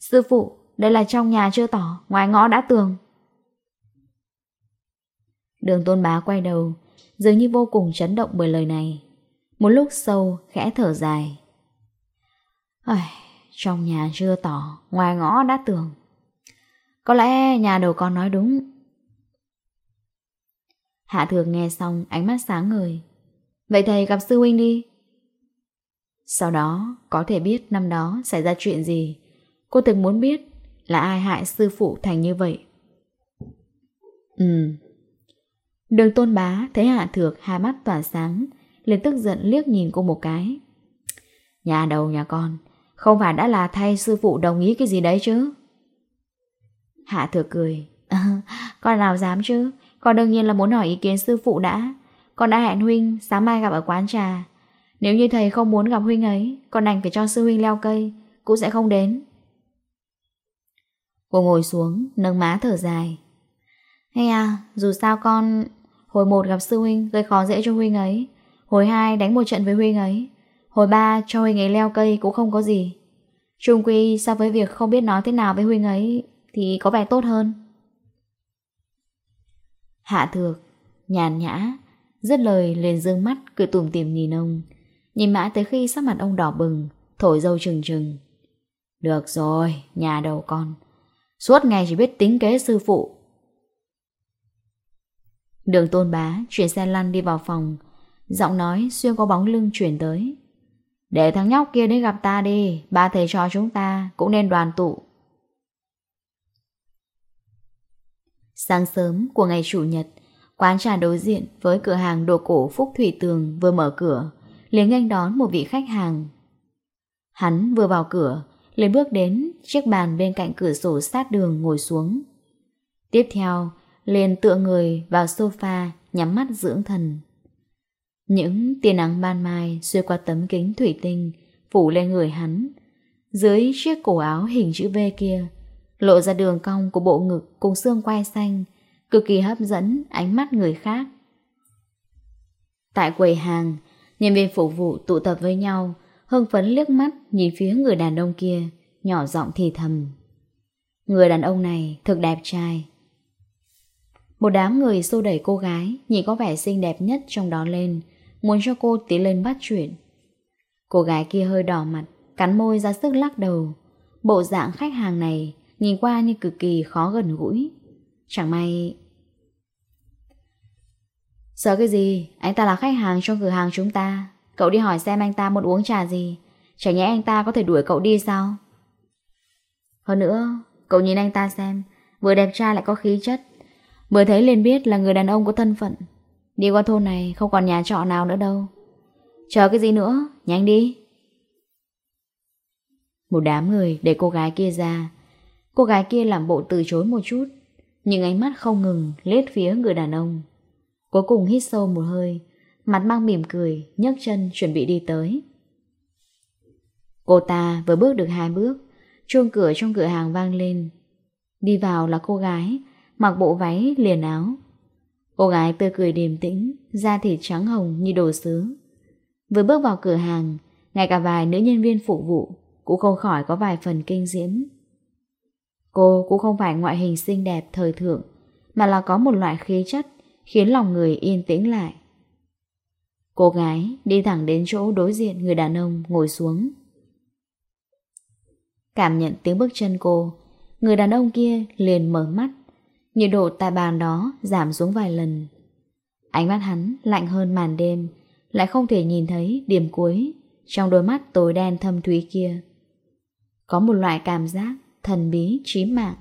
Sư phụ Đây là trong nhà chưa tỏ Ngoài ngõ đã tường. Đường tôn bá quay đầu Dường như vô cùng chấn động bởi lời này. Một lúc sâu khẽ thở dài. Ai, Trong nhà chưa tỏ Ngoài ngõ đã tường. Có lẽ nhà đầu con nói đúng. Hạ thường nghe xong ánh mắt sáng ngời. Vậy thầy gặp sư huynh đi. Sau đó có thể biết năm đó xảy ra chuyện gì. Cô từng muốn biết là ai hại sư phụ thành như vậy. Ừ. Đường tôn bá thấy Hạ Thược hai mắt tỏa sáng, liền tức giận liếc nhìn cô một cái. Nhà đầu nhà con, không phải đã là thay sư phụ đồng ý cái gì đấy chứ? Hạ thừa cười. Ờ, con nào dám chứ, con đương nhiên là muốn hỏi ý kiến sư phụ đã. Con đã hẹn huynh sáng mai gặp ở quán trà. Nếu như thầy không muốn gặp huynh ấy, con đành phải cho sư huynh leo cây, cũng sẽ không đến. Cô ngồi xuống, nâng má thở dài. Hay à, dù sao con hồi một gặp sư huynh gây khó dễ cho huynh ấy, hồi hai đánh một trận với huynh ấy, hồi ba cho huynh ấy leo cây cũng không có gì. Trung quy so với việc không biết nói thế nào với huynh ấy thì có vẻ tốt hơn. Hạ thược, nhàn nhã, rất lời liền dương mắt cười tùm tìm nhìn ông, nhìn mãi tới khi sắc mặt ông đỏ bừng, thổi dâu trừng trừng. Được rồi, nhà đầu con, suốt ngày chỉ biết tính kế sư phụ. Đường tôn bá chuyển xe lăn đi vào phòng, giọng nói xuyên có bóng lưng chuyển tới. Để thằng nhóc kia đến gặp ta đi, ba thầy cho chúng ta cũng nên đoàn tụ. Sáng sớm của ngày Chủ nhật, quán trà đối diện với cửa hàng đồ cổ Phúc Thủy Tường vừa mở cửa, liền nghênh đón một vị khách hàng. Hắn vừa vào cửa, liền bước đến chiếc bàn bên cạnh cửa sổ sát đường ngồi xuống. Tiếp theo, liền tựa người vào sofa nhắm mắt dưỡng thần. Những tia nắng ban mai xuyên qua tấm kính thủy tinh phủ lên người hắn. Dưới chiếc cổ áo hình chữ V kia lộ ra đường cong của bộ ngực cùng xương quai xanh, cực kỳ hấp dẫn ánh mắt người khác. Tại quầy hàng, nhân viên phục vụ tụ tập với nhau, hưng phấn liếc mắt nhìn phía người đàn ông kia, nhỏ giọng thì thầm. Người đàn ông này thực đẹp trai. Một đám người xô đẩy cô gái, nhìn có vẻ xinh đẹp nhất trong đó lên, muốn cho cô tiến lên bắt chuyện. Cô gái kia hơi đỏ mặt, cắn môi ra sức lắc đầu. Bộ dạng khách hàng này nhìn qua như cực kỳ khó gần gũi. Chẳng may... Sợ cái gì, anh ta là khách hàng trong cửa hàng chúng ta. Cậu đi hỏi xem anh ta muốn uống trà gì. Chả nhẽ anh ta có thể đuổi cậu đi sao? Hơn nữa, cậu nhìn anh ta xem, vừa đẹp trai lại có khí chất. Vừa thấy liền biết là người đàn ông có thân phận. Đi qua thôn này không còn nhà trọ nào nữa đâu. Chờ cái gì nữa, nhanh đi. Một đám người để cô gái kia ra Cô gái kia làm bộ từ chối một chút, nhưng ánh mắt không ngừng lết phía người đàn ông. Cuối cùng hít sâu một hơi, mặt mang mỉm cười, nhấc chân chuẩn bị đi tới. Cô ta vừa bước được hai bước, chuông cửa trong cửa hàng vang lên. Đi vào là cô gái, mặc bộ váy liền áo. Cô gái tươi cười điềm tĩnh, da thịt trắng hồng như đồ sứ. Vừa bước vào cửa hàng, ngay cả vài nữ nhân viên phục vụ cũng không khỏi có vài phần kinh diễm Cô cũng không phải ngoại hình xinh đẹp thời thượng, mà là có một loại khí chất khiến lòng người yên tĩnh lại. Cô gái đi thẳng đến chỗ đối diện người đàn ông ngồi xuống. Cảm nhận tiếng bước chân cô, người đàn ông kia liền mở mắt, nhiệt độ tại bàn đó giảm xuống vài lần. Ánh mắt hắn lạnh hơn màn đêm, lại không thể nhìn thấy điểm cuối trong đôi mắt tối đen thâm thúy kia. Có một loại cảm giác thần bí, trí mạng.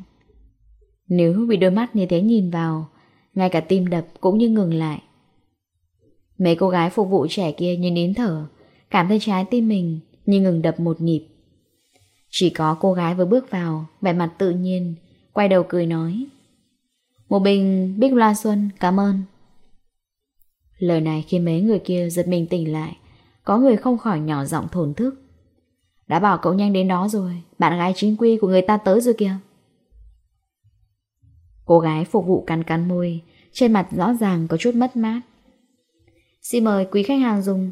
Nếu bị đôi mắt như thế nhìn vào, ngay cả tim đập cũng như ngừng lại. Mấy cô gái phục vụ trẻ kia như nín thở, cảm thấy trái tim mình như ngừng đập một nhịp. Chỉ có cô gái vừa bước vào, vẻ mặt tự nhiên, quay đầu cười nói. Một bình Bích Loa Xuân, cảm ơn. Lời này khiến mấy người kia giật mình tỉnh lại, có người không khỏi nhỏ giọng thổn thức. Đã bảo cậu nhanh đến đó rồi, bạn gái chính quy của người ta tới rồi kìa. Cô gái phục vụ cắn cắn môi, Trên mặt rõ ràng có chút mất mát. Xin mời quý khách hàng dùng.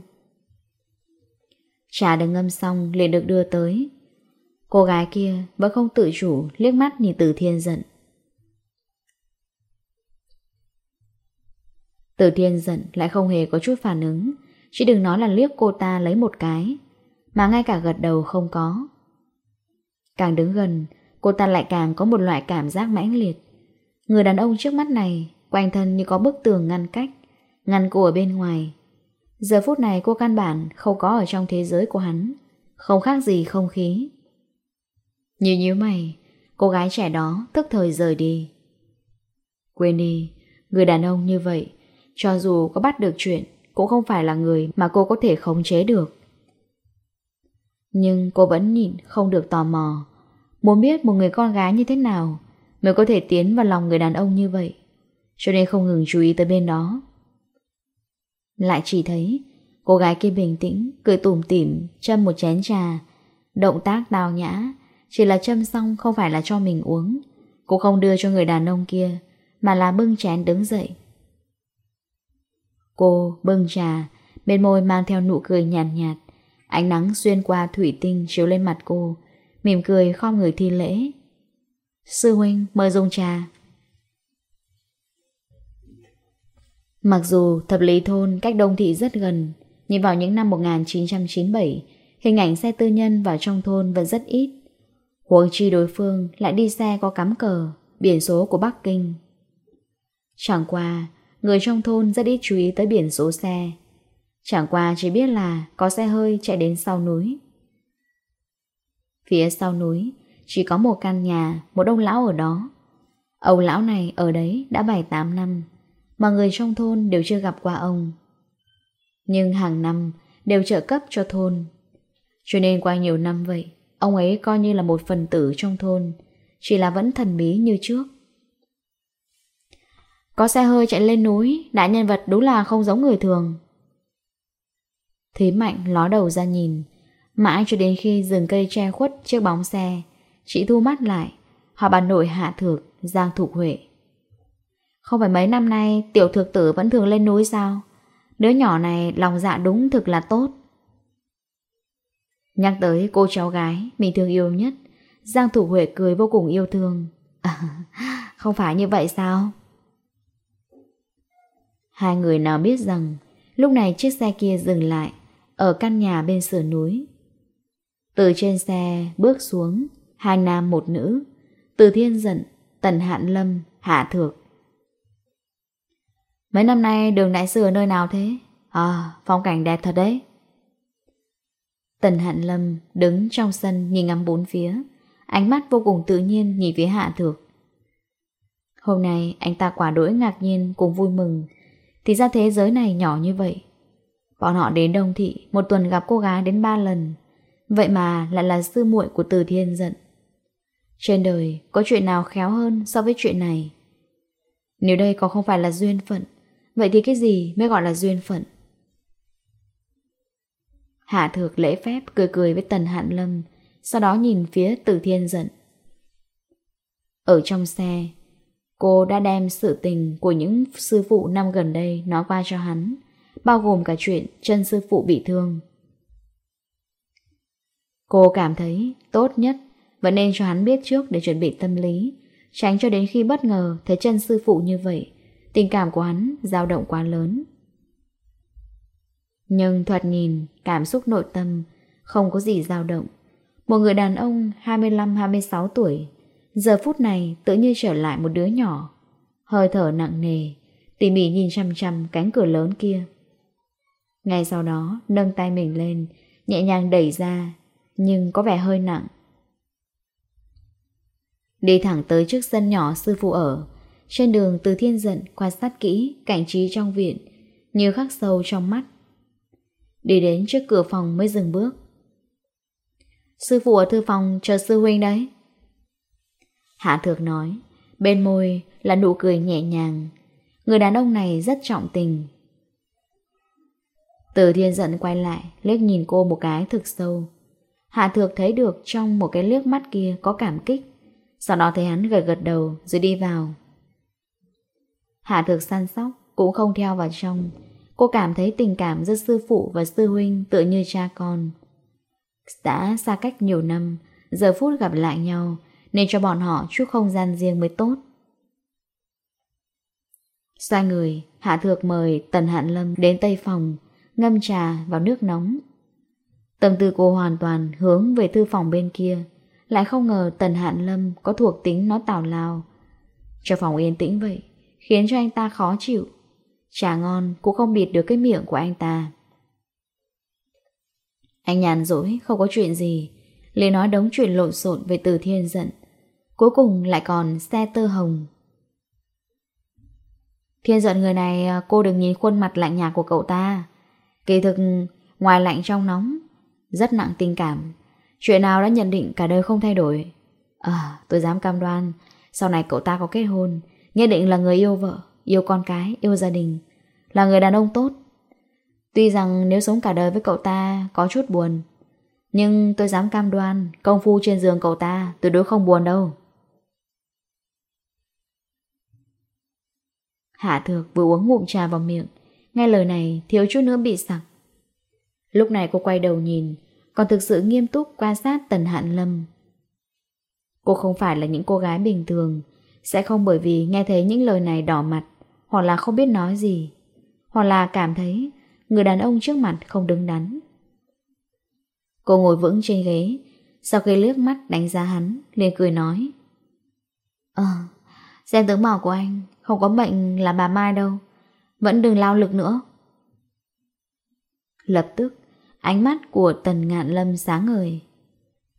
Trà được ngâm xong liền được đưa tới. Cô gái kia vẫn không tự chủ liếc mắt nhìn Từ Thiên giận. Từ Thiên giận lại không hề có chút phản ứng, chỉ đừng nói là liếc cô ta lấy một cái, Mà ngay cả gật đầu không có. Càng đứng gần, cô ta lại càng có một loại cảm giác mãnh liệt. Người đàn ông trước mắt này, quanh thân như có bức tường ngăn cách, ngăn cô ở bên ngoài. Giờ phút này cô căn bản không có ở trong thế giới của hắn, không khác gì không khí. Như như mày, cô gái trẻ đó tức thời rời đi. Quên đi, người đàn ông như vậy, cho dù có bắt được chuyện, cũng không phải là người mà cô có thể khống chế được. Nhưng cô vẫn nhìn không được tò mò. Muốn biết một người con gái như thế nào Mới có thể tiến vào lòng người đàn ông như vậy. Cho nên không ngừng chú ý tới bên đó. Lại chỉ thấy Cô gái kia bình tĩnh Cười tủm tỉm châm một chén trà. Động tác đào nhã Chỉ là châm xong không phải là cho mình uống. Cô không đưa cho người đàn ông kia Mà là bưng chén đứng dậy. Cô bưng trà Bên môi mang theo nụ cười nhàn nhạt, nhạt Ánh nắng xuyên qua thủy tinh chiếu lên mặt cô, mỉm cười khom người thi lễ. Sư huynh mời dùng trà. Mặc dù thập lý thôn cách đông thị rất gần, nhưng vào những năm 1997, hình ảnh xe tư nhân vào trong thôn vẫn rất ít. Huống chi đối phương lại đi xe có cắm cờ, biển số của Bắc Kinh. Chẳng qua, người trong thôn rất ít chú ý tới biển số xe. Chẳng qua chỉ biết là có xe hơi chạy đến sau núi. Phía sau núi chỉ có một căn nhà, một ông lão ở đó. Ông lão này ở đấy đã 7-8 năm, mà người trong thôn đều chưa gặp qua ông. Nhưng hàng năm đều trợ cấp cho thôn. Cho nên qua nhiều năm vậy, ông ấy coi như là một phần tử trong thôn, chỉ là vẫn thần bí như trước. Có xe hơi chạy lên núi, đại nhân vật đúng là không giống người thường. Thế mạnh ló đầu ra nhìn. Mãi cho đến khi rừng cây che khuất chiếc bóng xe Chị thu mắt lại. Họ bà nội hạ thược Giang Thục Huệ. Không phải mấy năm nay tiểu thực tử vẫn thường lên núi sao? Đứa nhỏ này lòng dạ đúng thực là tốt. Nhắc tới cô cháu gái Mình thương yêu nhất Giang Thủ Huệ cười vô cùng yêu thương. À, Không phải như vậy sao? Hai người nào biết rằng Lúc này chiếc xe kia dừng lại ở căn nhà bên sườn núi. Từ trên xe bước xuống, hai nam một nữ, từ thiên dận, tần hạn lâm, hạ thược. Mấy năm nay đường đại sư ở nơi nào thế? À, phong cảnh đẹp thật đấy. Tần Hạn Lâm đứng trong sân nhìn ngắm bốn phía, ánh mắt vô cùng tự nhiên nhìn phía Hạ Thược. Hôm nay anh ta quả đỗi ngạc nhiên cùng vui mừng, thì ra thế giới này nhỏ như vậy, Bọn họ đến Đông Thị, một tuần gặp cô gái đến ba lần. Vậy mà lại là sư muội của Từ Thiên giận. Trên đời có chuyện nào khéo hơn so với chuyện này? Nếu đây có không phải là duyên phận, vậy thì cái gì mới gọi là duyên phận? Hạ thược lễ phép cười cười với Tần Hạn Lâm, sau đó nhìn phía Từ Thiên giận. Ở trong xe, cô đã đem sự tình của những sư phụ năm gần đây nói qua cho hắn bao gồm cả chuyện chân sư phụ bị thương. Cô cảm thấy tốt nhất vẫn nên cho hắn biết trước để chuẩn bị tâm lý, tránh cho đến khi bất ngờ thấy chân sư phụ như vậy, tình cảm của hắn dao động quá lớn. Nhưng thoạt nhìn, cảm xúc nội tâm không có gì dao động. Một người đàn ông 25-26 tuổi, giờ phút này tự như trở lại một đứa nhỏ, hơi thở nặng nề, tỉ mỉ nhìn chăm chăm cánh cửa lớn kia. Ngay sau đó, nâng tay mình lên, nhẹ nhàng đẩy ra, nhưng có vẻ hơi nặng. Đi thẳng tới trước sân nhỏ sư phụ ở, trên đường từ thiên giận quan sát kỹ cảnh trí trong viện, như khắc sâu trong mắt. Đi đến trước cửa phòng mới dừng bước. Sư phụ ở thư phòng chờ sư huynh đấy. Hạ thược nói, bên môi là nụ cười nhẹ nhàng. Người đàn ông này rất trọng tình, từ thiên giận quay lại, liếc nhìn cô một cái thực sâu. Hạ thược thấy được trong một cái liếc mắt kia có cảm kích. Sau đó thấy hắn gật gật đầu rồi đi vào. Hạ thược săn sóc, cũng không theo vào trong. Cô cảm thấy tình cảm giữa sư phụ và sư huynh tựa như cha con. Đã xa cách nhiều năm, giờ phút gặp lại nhau, nên cho bọn họ chút không gian riêng mới tốt. Xoay người, Hạ Thược mời Tần Hạn Lâm đến Tây Phòng, ngâm trà vào nước nóng. Tâm tư cô hoàn toàn hướng về thư phòng bên kia, lại không ngờ Tần Hạn Lâm có thuộc tính nó tào lao. Cho phòng yên tĩnh vậy, khiến cho anh ta khó chịu. Trà ngon cũng không bịt được cái miệng của anh ta. Anh nhàn rỗi, không có chuyện gì, liền nói đống chuyện lộn xộn về từ thiên giận. Cuối cùng lại còn xe tơ hồng. Thiên giận người này à, cô đừng nhìn khuôn mặt lạnh nhạt của cậu ta. Kỳ thực, ngoài lạnh trong nóng, rất nặng tình cảm. Chuyện nào đã nhận định cả đời không thay đổi. ờ tôi dám cam đoan, sau này cậu ta có kết hôn, nhất định là người yêu vợ, yêu con cái, yêu gia đình. Là người đàn ông tốt. Tuy rằng nếu sống cả đời với cậu ta có chút buồn, nhưng tôi dám cam đoan công phu trên giường cậu ta tuyệt đối không buồn đâu. Hạ thược vừa uống ngụm trà vào miệng Nghe lời này thiếu chút nữa bị sặc. Lúc này cô quay đầu nhìn Còn thực sự nghiêm túc quan sát Tần Hạn Lâm. Cô không phải là những cô gái bình thường Sẽ không bởi vì nghe thấy những lời này đỏ mặt Hoặc là không biết nói gì Hoặc là cảm thấy Người đàn ông trước mặt không đứng đắn. Cô ngồi vững trên ghế Sau khi liếc mắt đánh giá hắn liền cười nói Ờ à, Xem tướng màu của anh Không có bệnh là bà Mai đâu. Vẫn đừng lao lực nữa. Lập tức, ánh mắt của Tần Ngạn Lâm sáng ngời.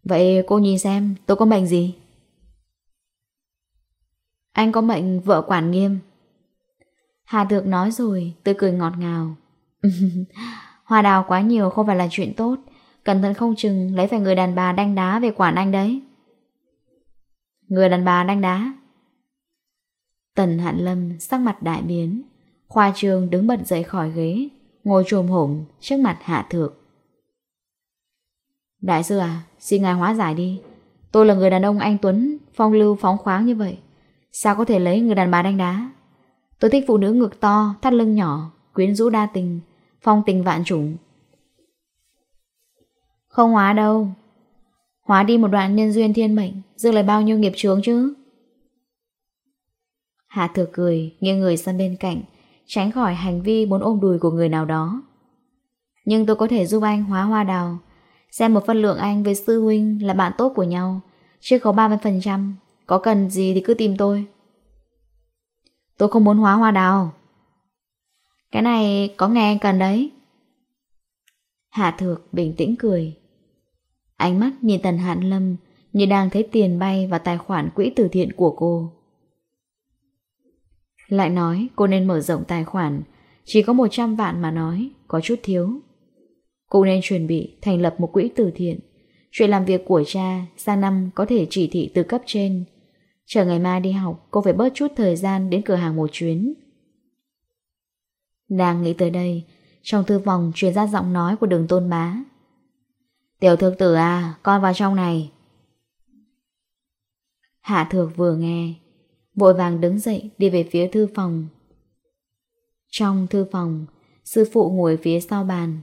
Vậy cô nhìn xem tôi có bệnh gì? Anh có bệnh vợ quản nghiêm. Hà Thược nói rồi, tôi cười ngọt ngào. Hoa đào quá nhiều không phải là chuyện tốt. Cẩn thận không chừng lấy phải người đàn bà đanh đá về quản anh đấy. Người đàn bà đanh đá. Tần Hạn Lâm sắc mặt đại biến. Khoa trường đứng bật dậy khỏi ghế, ngồi trồm hổm trước mặt Hạ thượng. Đại sư à, xin ngài hóa giải đi. Tôi là người đàn ông anh Tuấn, phong lưu phóng khoáng như vậy. Sao có thể lấy người đàn bà đánh đá? Tôi thích phụ nữ ngực to, thắt lưng nhỏ, quyến rũ đa tình, phong tình vạn chủng. Không hóa đâu. Hóa đi một đoạn nhân duyên thiên mệnh, dư lại bao nhiêu nghiệp chướng chứ? Hạ thừa cười, nghiêng người sang bên cạnh, tránh khỏi hành vi muốn ôm đùi của người nào đó. Nhưng tôi có thể giúp anh hóa hoa đào, xem một phân lượng anh với sư huynh là bạn tốt của nhau, chưa có 30%, có cần gì thì cứ tìm tôi. Tôi không muốn hóa hoa đào. Cái này có nghe anh cần đấy. Hạ Thược bình tĩnh cười. Ánh mắt nhìn Tần Hạn Lâm như đang thấy tiền bay vào tài khoản quỹ từ thiện của cô. Lại nói cô nên mở rộng tài khoản, chỉ có 100 vạn mà nói, có chút thiếu. Cô nên chuẩn bị thành lập một quỹ từ thiện. Chuyện làm việc của cha sang năm có thể chỉ thị từ cấp trên. Chờ ngày mai đi học, cô phải bớt chút thời gian đến cửa hàng một chuyến. Đang nghĩ tới đây, trong thư phòng truyền ra giọng nói của đường tôn bá. Tiểu thượng tử à, con vào trong này. Hạ thược vừa nghe, Vội vàng đứng dậy, đi về phía thư phòng. Trong thư phòng, Sư phụ ngồi phía sau bàn.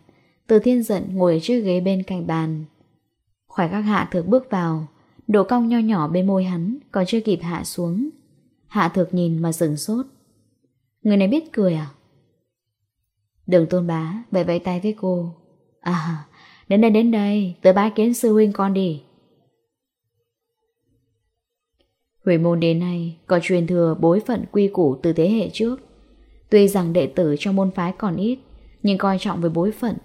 Từ thiên giận ngồi trước ghế bên cạnh bàn. Khoảnh các hạ thực bước vào, Độ cong nho nhỏ bên môi hắn Còn chưa kịp hạ xuống. Hạ thực nhìn mà sửng sốt. Người này biết cười à? Đừng tôn bá vẫy vẫy tay với cô. À đến đây đến đây, Tới bái kiến sư huynh con đi. Huệ môn đến nay có truyền thừa bối phận quy củ từ thế hệ trước. Tuy rằng đệ tử trong môn phái còn ít, nhưng coi trọng với bối phận.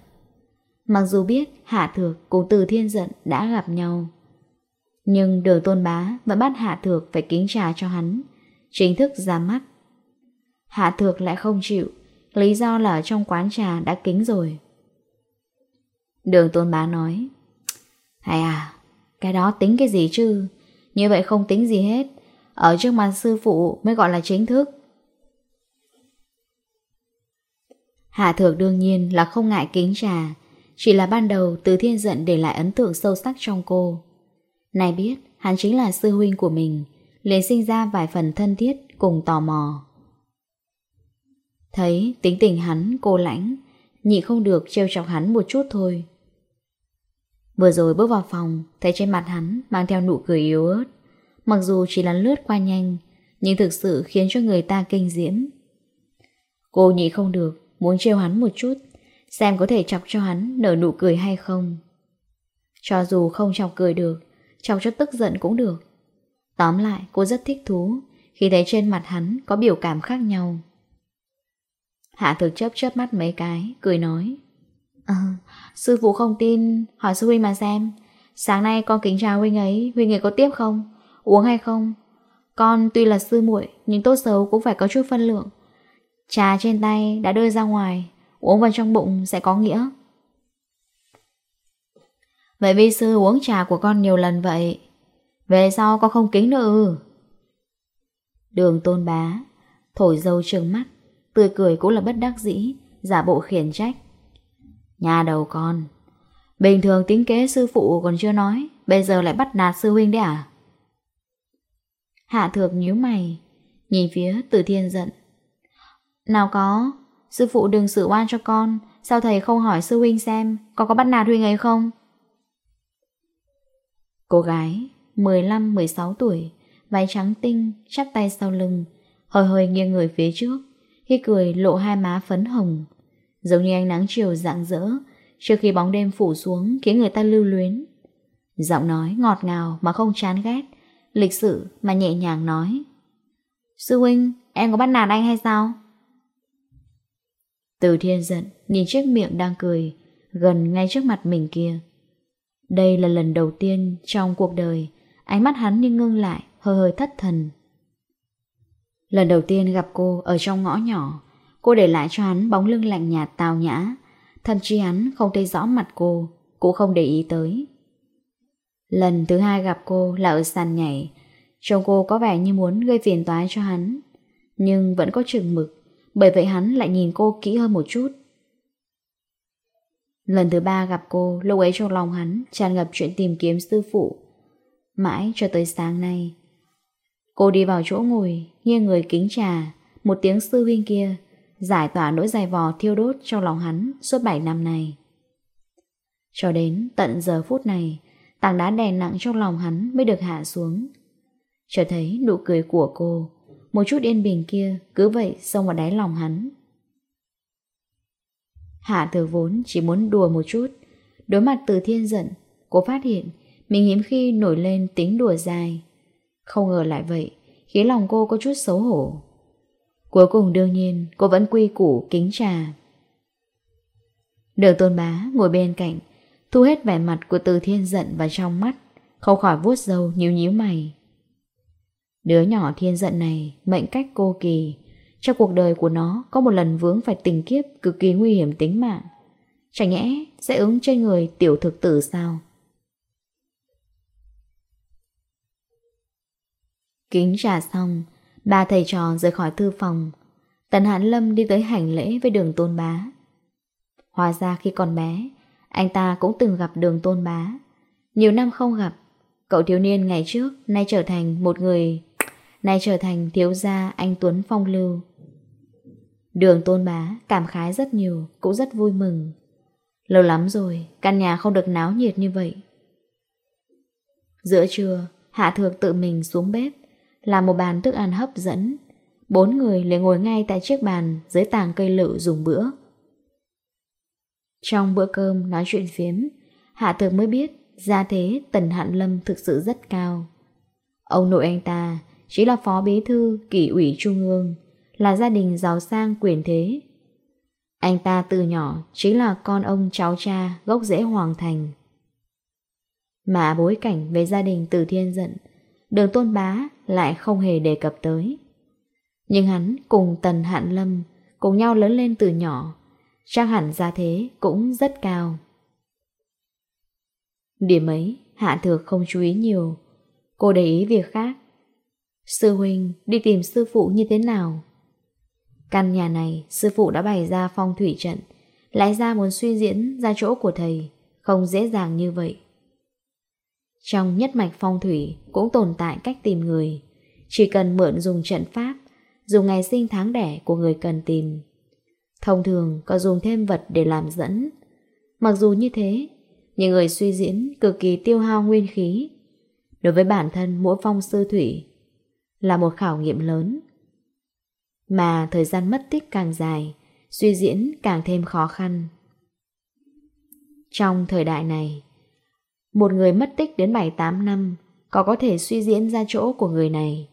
Mặc dù biết Hạ Thược cùng Từ Thiên Dận đã gặp nhau, nhưng đường tôn bá vẫn bắt Hạ Thược phải kính trà cho hắn, chính thức ra mắt. Hạ Thược lại không chịu, lý do là trong quán trà đã kính rồi. Đường tôn bá nói, Hay à, cái đó tính cái gì chứ, như vậy không tính gì hết, ở trước mặt sư phụ mới gọi là chính thức. Hạ thược đương nhiên là không ngại kính trà, Chỉ là ban đầu từ thiên giận để lại ấn tượng sâu sắc trong cô. Này biết, hắn chính là sư huynh của mình, liền sinh ra vài phần thân thiết cùng tò mò. Thấy tính tình hắn cô lãnh, Nhị không được trêu chọc hắn một chút thôi. Vừa rồi bước vào phòng, Thấy trên mặt hắn mang theo nụ cười yếu ớt mặc dù chỉ là lướt qua nhanh, nhưng thực sự khiến cho người ta kinh diễm. Cô nhị không được, muốn trêu hắn một chút, xem có thể chọc cho hắn nở nụ cười hay không. Cho dù không chọc cười được, chọc cho tức giận cũng được. Tóm lại, cô rất thích thú khi thấy trên mặt hắn có biểu cảm khác nhau. Hạ thực chớp chớp mắt mấy cái, cười nói. À, sư phụ không tin, hỏi sư huynh mà xem. Sáng nay con kính chào huynh ấy, huynh ấy có tiếp không? uống hay không? Con tuy là sư muội nhưng tốt xấu cũng phải có chút phân lượng. Trà trên tay đã đưa ra ngoài, uống vào trong bụng sẽ có nghĩa. Vậy vi sư uống trà của con nhiều lần vậy, về sau con không kính nữa? Đường tôn bá, thổi dâu trừng mắt, tươi cười cũng là bất đắc dĩ, giả bộ khiển trách. Nhà đầu con, bình thường tính kế sư phụ còn chưa nói, bây giờ lại bắt nạt sư huynh đấy à? Hạ thược nhíu mày, Nhìn phía tử thiên giận. Nào có, Sư phụ đừng xử oan cho con, Sao thầy không hỏi sư huynh xem có có bắt nạt huynh ấy không? Cô gái 15-16 tuổi, Váy trắng tinh, Chắp tay sau lưng, Hơi hơi nghiêng người phía trước, Khi cười lộ hai má phấn hồng. Giống như ánh nắng chiều rạng rỡ, Trước khi bóng đêm phủ xuống Khiến người ta lưu luyến. Giọng nói ngọt ngào mà không chán ghét lịch sự mà nhẹ nhàng nói. Sư huynh, em có bắt nạt anh hay sao? Từ thiên giận, nhìn chiếc miệng đang cười, gần ngay trước mặt mình kia. Đây là lần đầu tiên trong cuộc đời, ánh mắt hắn như ngưng lại, hơi hơi thất thần. Lần đầu tiên gặp cô ở trong ngõ nhỏ, cô để lại cho hắn bóng lưng lạnh nhạt tào nhã, thậm chí hắn không thấy rõ mặt cô, cũng không để ý tới. Lần thứ hai gặp cô là ở sàn nhảy, trông cô có vẻ như muốn gây phiền toái cho hắn, nhưng vẫn có chừng mực, bởi vậy hắn lại nhìn cô kỹ hơn một chút. Lần thứ ba gặp cô, lúc ấy trong lòng hắn tràn ngập chuyện tìm kiếm sư phụ. Mãi cho tới sáng nay. Cô đi vào chỗ ngồi, nghiêng người kính trà, một tiếng sư huyên kia, giải tỏa nỗi dài vò thiêu đốt trong lòng hắn suốt 7 năm này, Cho đến tận giờ phút này, tảng đá đè nặng trong lòng hắn mới được hạ xuống. Trở thấy nụ cười của cô, một chút yên bình kia cứ vậy xông vào đáy lòng hắn. Hạ thừa vốn chỉ muốn đùa một chút, đối mặt từ thiên giận, cô phát hiện mình hiếm khi nổi lên tính đùa dài. Không ngờ lại vậy, khiến lòng cô có chút xấu hổ. Cuối cùng đương nhiên, cô vẫn quy củ kính trà. Đường tôn bá ngồi bên cạnh, Thu hết vẻ mặt của từ thiên giận và trong mắt, Không khỏi vuốt dâu nhíu nhíu mày. Đứa nhỏ thiên giận này, Mệnh cách cô kỳ. Trong cuộc đời của nó, có một lần vướng phải tình kiếp Cực kỳ nguy hiểm tính mạng. Chả nhẽ sẽ ứng trên người tiểu thực tử sao? Kính trà xong, Ba thầy trò rời khỏi thư phòng. Tần Hán Lâm đi tới hành lễ với đường tôn bá. Hòa ra khi còn bé anh ta cũng từng gặp đường tôn bá. Nhiều năm không gặp, Cậu thiếu niên ngày trước Nay trở thành một người, Nay trở thành thiếu gia anh Tuấn Phong Lưu. Đường tôn bá cảm khái rất nhiều, Cũng rất vui mừng. Lâu lắm rồi, Căn nhà không được náo nhiệt như vậy. Giữa trưa, Hạ Thược tự mình xuống bếp, Làm một bàn thức ăn hấp dẫn. Bốn người lại ngồi ngay tại chiếc bàn Dưới tàng cây lự dùng bữa. Trong bữa cơm nói chuyện phiếm, Hạ Thược mới biết gia thế Tần Hạn Lâm thực sự rất cao. Ông nội anh ta chỉ là phó bí thư kỷ ủy trung ương, là gia đình giàu sang quyền thế. Anh ta từ nhỏ chính là con ông cháu cha gốc rễ hoàng thành. Mà bối cảnh về gia đình từ thiên giận, đường tôn bá lại không hề đề cập tới. Nhưng hắn cùng Tần Hạn Lâm cùng nhau lớn lên từ nhỏ, chắc hẳn ra thế cũng rất cao. Điểm ấy, Hạ Thược không chú ý nhiều. Cô để ý việc khác. Sư Huynh đi tìm sư phụ như thế nào? Căn nhà này, sư phụ đã bày ra phong thủy trận. lại ra muốn suy diễn ra chỗ của thầy, không dễ dàng như vậy. Trong nhất mạch phong thủy cũng tồn tại cách tìm người. Chỉ cần mượn dùng trận pháp, dùng ngày sinh tháng đẻ của người cần tìm Thông thường có dùng thêm vật để làm dẫn. Mặc dù như thế, những người suy diễn cực kỳ tiêu hao nguyên khí. Đối với bản thân mỗi phong sư thủy là một khảo nghiệm lớn. Mà thời gian mất tích càng dài, suy diễn càng thêm khó khăn. Trong thời đại này, một người mất tích đến 7-8 năm có có thể suy diễn ra chỗ của người này.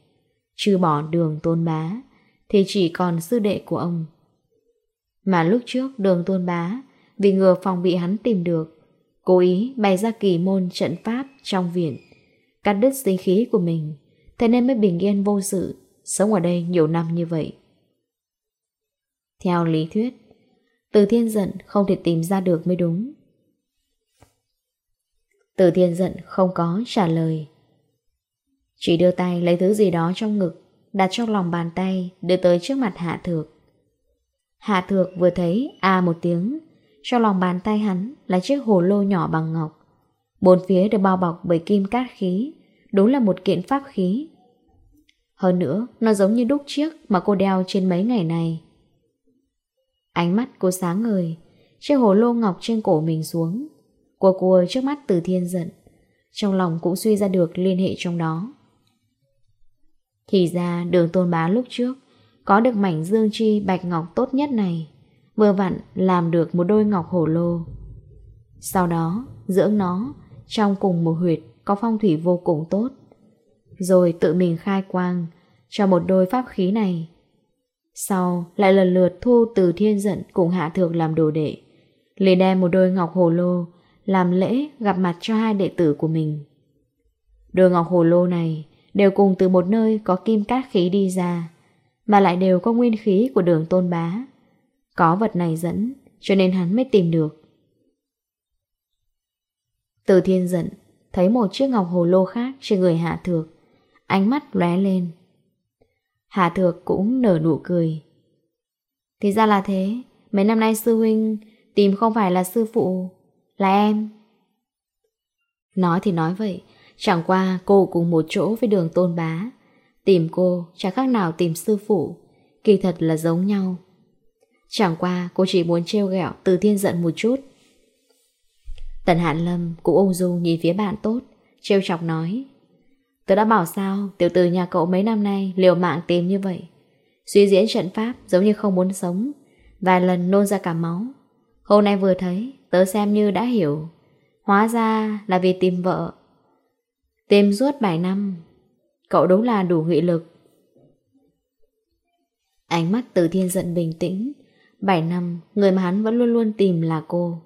Trừ bỏ đường tôn bá, thì chỉ còn sư đệ của ông. Mà lúc trước đường tôn bá, Vì ngừa phòng bị hắn tìm được, Cố ý bày ra kỳ môn trận pháp trong viện, Cắt đứt sinh khí của mình, Thế nên mới bình yên vô sự, Sống ở đây nhiều năm như vậy. Theo lý thuyết, Từ thiên giận không thể tìm ra được mới đúng. Từ thiên giận không có trả lời. Chỉ đưa tay lấy thứ gì đó trong ngực, Đặt trong lòng bàn tay, Đưa tới trước mặt hạ thược. Hạ Thược vừa thấy a một tiếng, cho lòng bàn tay hắn là chiếc hồ lô nhỏ bằng ngọc. Bốn phía được bao bọc bởi kim cát khí, đúng là một kiện pháp khí. Hơn nữa, nó giống như đúc chiếc mà cô đeo trên mấy ngày này. Ánh mắt cô sáng ngời, chiếc hồ lô ngọc trên cổ mình xuống. Cua cua trước mắt từ thiên giận, trong lòng cũng suy ra được liên hệ trong đó. Thì ra đường tôn bá lúc trước có được mảnh dương chi bạch ngọc tốt nhất này Vừa vặn làm được một đôi ngọc hổ lô. Sau đó dưỡng nó Trong cùng một huyệt có phong thủy vô cùng tốt. Rồi tự mình khai quang Cho một đôi pháp khí này. Sau lại lần lượt thu từ thiên giận Cùng hạ thược làm đồ đệ liền đem một đôi ngọc hồ lô Làm lễ gặp mặt cho hai đệ tử của mình. Đôi ngọc hồ lô này đều cùng từ một nơi có kim cát khí đi ra, mà lại đều có nguyên khí của đường tôn bá. Có vật này dẫn, cho nên hắn mới tìm được. Từ thiên giận, thấy một chiếc ngọc hồ lô khác trên người hạ thược, ánh mắt lóe lên. Hạ thược cũng nở nụ cười. Thì ra là thế, mấy năm nay sư huynh tìm không phải là sư phụ, là em. Nói thì nói vậy, chẳng qua cô cùng một chỗ với đường tôn bá, Tìm cô, chả khác nào tìm sư phụ. Kỳ thật là giống nhau. Chẳng qua, cô chỉ muốn trêu ghẹo, Từ thiên giận một chút. Tần Hạn Lâm cũng ung dung nhìn phía bạn tốt, Trêu chọc nói, Tớ đã bảo sao, tiểu tử nhà cậu mấy năm nay Liều mạng tìm như vậy. Suy diễn trận pháp giống như không muốn sống, Vài lần nôn ra cả máu. Hôm nay vừa thấy, Tớ xem như đã hiểu. Hóa ra là vì tìm vợ. Tìm suốt 7 năm Cậu đúng là đủ nghị lực. Ánh mắt từ thiên giận bình tĩnh. Bảy năm, Người mà hắn vẫn luôn luôn tìm là cô.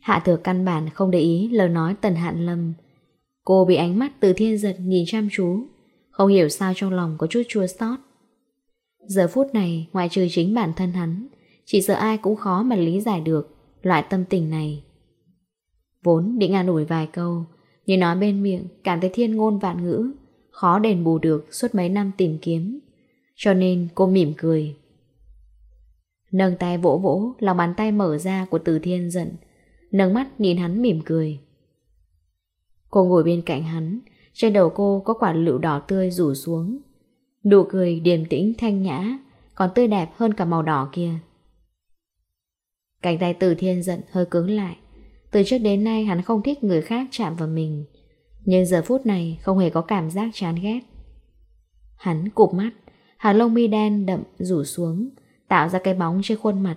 Hạ thừa căn bản không để ý lời nói tần hạn lâm. Cô bị ánh mắt từ thiên giận nhìn chăm chú, Không hiểu sao trong lòng có chút chua xót. Giờ phút này, ngoại trừ chính bản thân hắn, Chỉ sợ ai cũng khó mà lý giải được Loại tâm tình này. Vốn định an ủi vài câu, Nhưng nói bên miệng cảm thấy thiên ngôn vạn ngữ khó đền bù được suốt mấy năm tìm kiếm. Cho nên cô mỉm cười. Nâng tay vỗ vỗ, lòng bàn tay mở ra của Từ Thiên giận. Nâng mắt nhìn hắn mỉm cười. Cô ngồi bên cạnh hắn, trên đầu cô có quả lựu đỏ tươi rủ xuống. Nụ cười điềm tĩnh thanh nhã, còn tươi đẹp hơn cả màu đỏ kia. Cánh tay Từ Thiên giận hơi cứng lại. Từ trước đến nay hắn không thích người khác chạm vào mình. Nhưng giờ phút này không hề có cảm giác chán ghét. Hắn cụp mắt Hàng lông mi đen đậm rủ xuống, Tạo ra cái bóng trên khuôn mặt.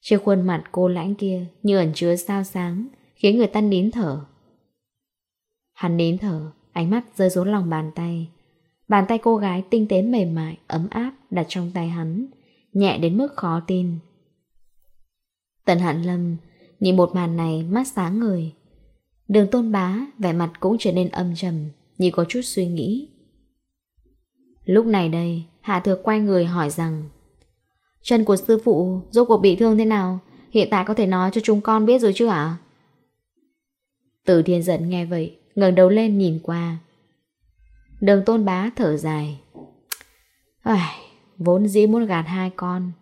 Trên khuôn mặt cô lãnh kia Như ẩn chứa sao sáng, Khiến người ta nín thở. Hắn nín thở, Ánh mắt rơi xuống lòng bàn tay. Bàn tay cô gái tinh tế mềm mại, Ấm áp đặt trong tay hắn, Nhẹ đến mức khó tin. Tần Hạn Lâm, Nhìn một màn này mắt sáng người Đường tôn bá Vẻ mặt cũng trở nên âm trầm Như có chút suy nghĩ. Lúc này đây Hạ thừa quay người hỏi rằng Chân của sư phụ Rốt cuộc bị thương thế nào? Hiện tại có thể nói cho chúng con biết rồi chứ ạ tử thiên giận nghe vậy ngẩng đầu lên nhìn qua. Đường tôn bá thở dài. Ây, Vốn dĩ muốn gạt hai con.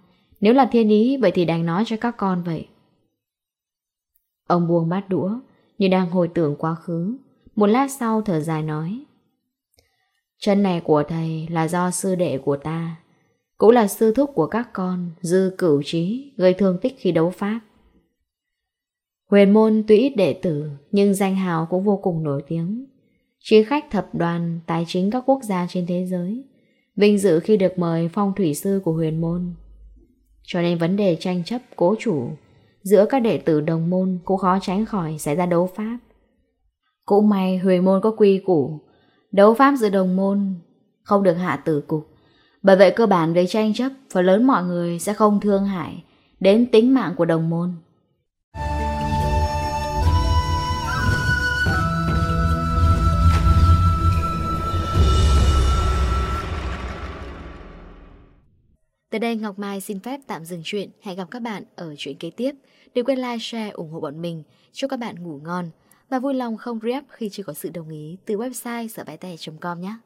Nếu là thiên ý Vậy thì đành nói cho các con vậy. Ông buông bát đũa như đang hồi tưởng quá khứ. Một lát sau thở dài nói. Chân này của thầy là do sư đệ của ta, cũng là sư thúc của các con, dư cửu trí, gây thương tích khi đấu pháp. Huyền môn tuy ít đệ tử, nhưng danh hào cũng vô cùng nổi tiếng. Trí khách thập đoàn, tài chính các quốc gia trên thế giới, vinh dự khi được mời phong thủy sư của huyền môn. Cho nên vấn đề tranh chấp cố chủ giữa các đệ tử đồng môn cũng khó tránh khỏi xảy ra đấu pháp. Cũng may Huyền môn có quy củ, đấu pháp giữa đồng môn không được hạ tử cục. Bởi vậy cơ bản về tranh chấp, phần lớn mọi người sẽ không thương hại đến tính mạng của đồng môn. Tới đây Ngọc Mai xin phép tạm dừng chuyện. Hẹn gặp các bạn ở chuyện kế tiếp. Đừng quên like, share, ủng hộ bọn mình. Chúc các bạn ngủ ngon và vui lòng không rep khi chưa có sự đồng ý từ website sởbáitè.com nhé.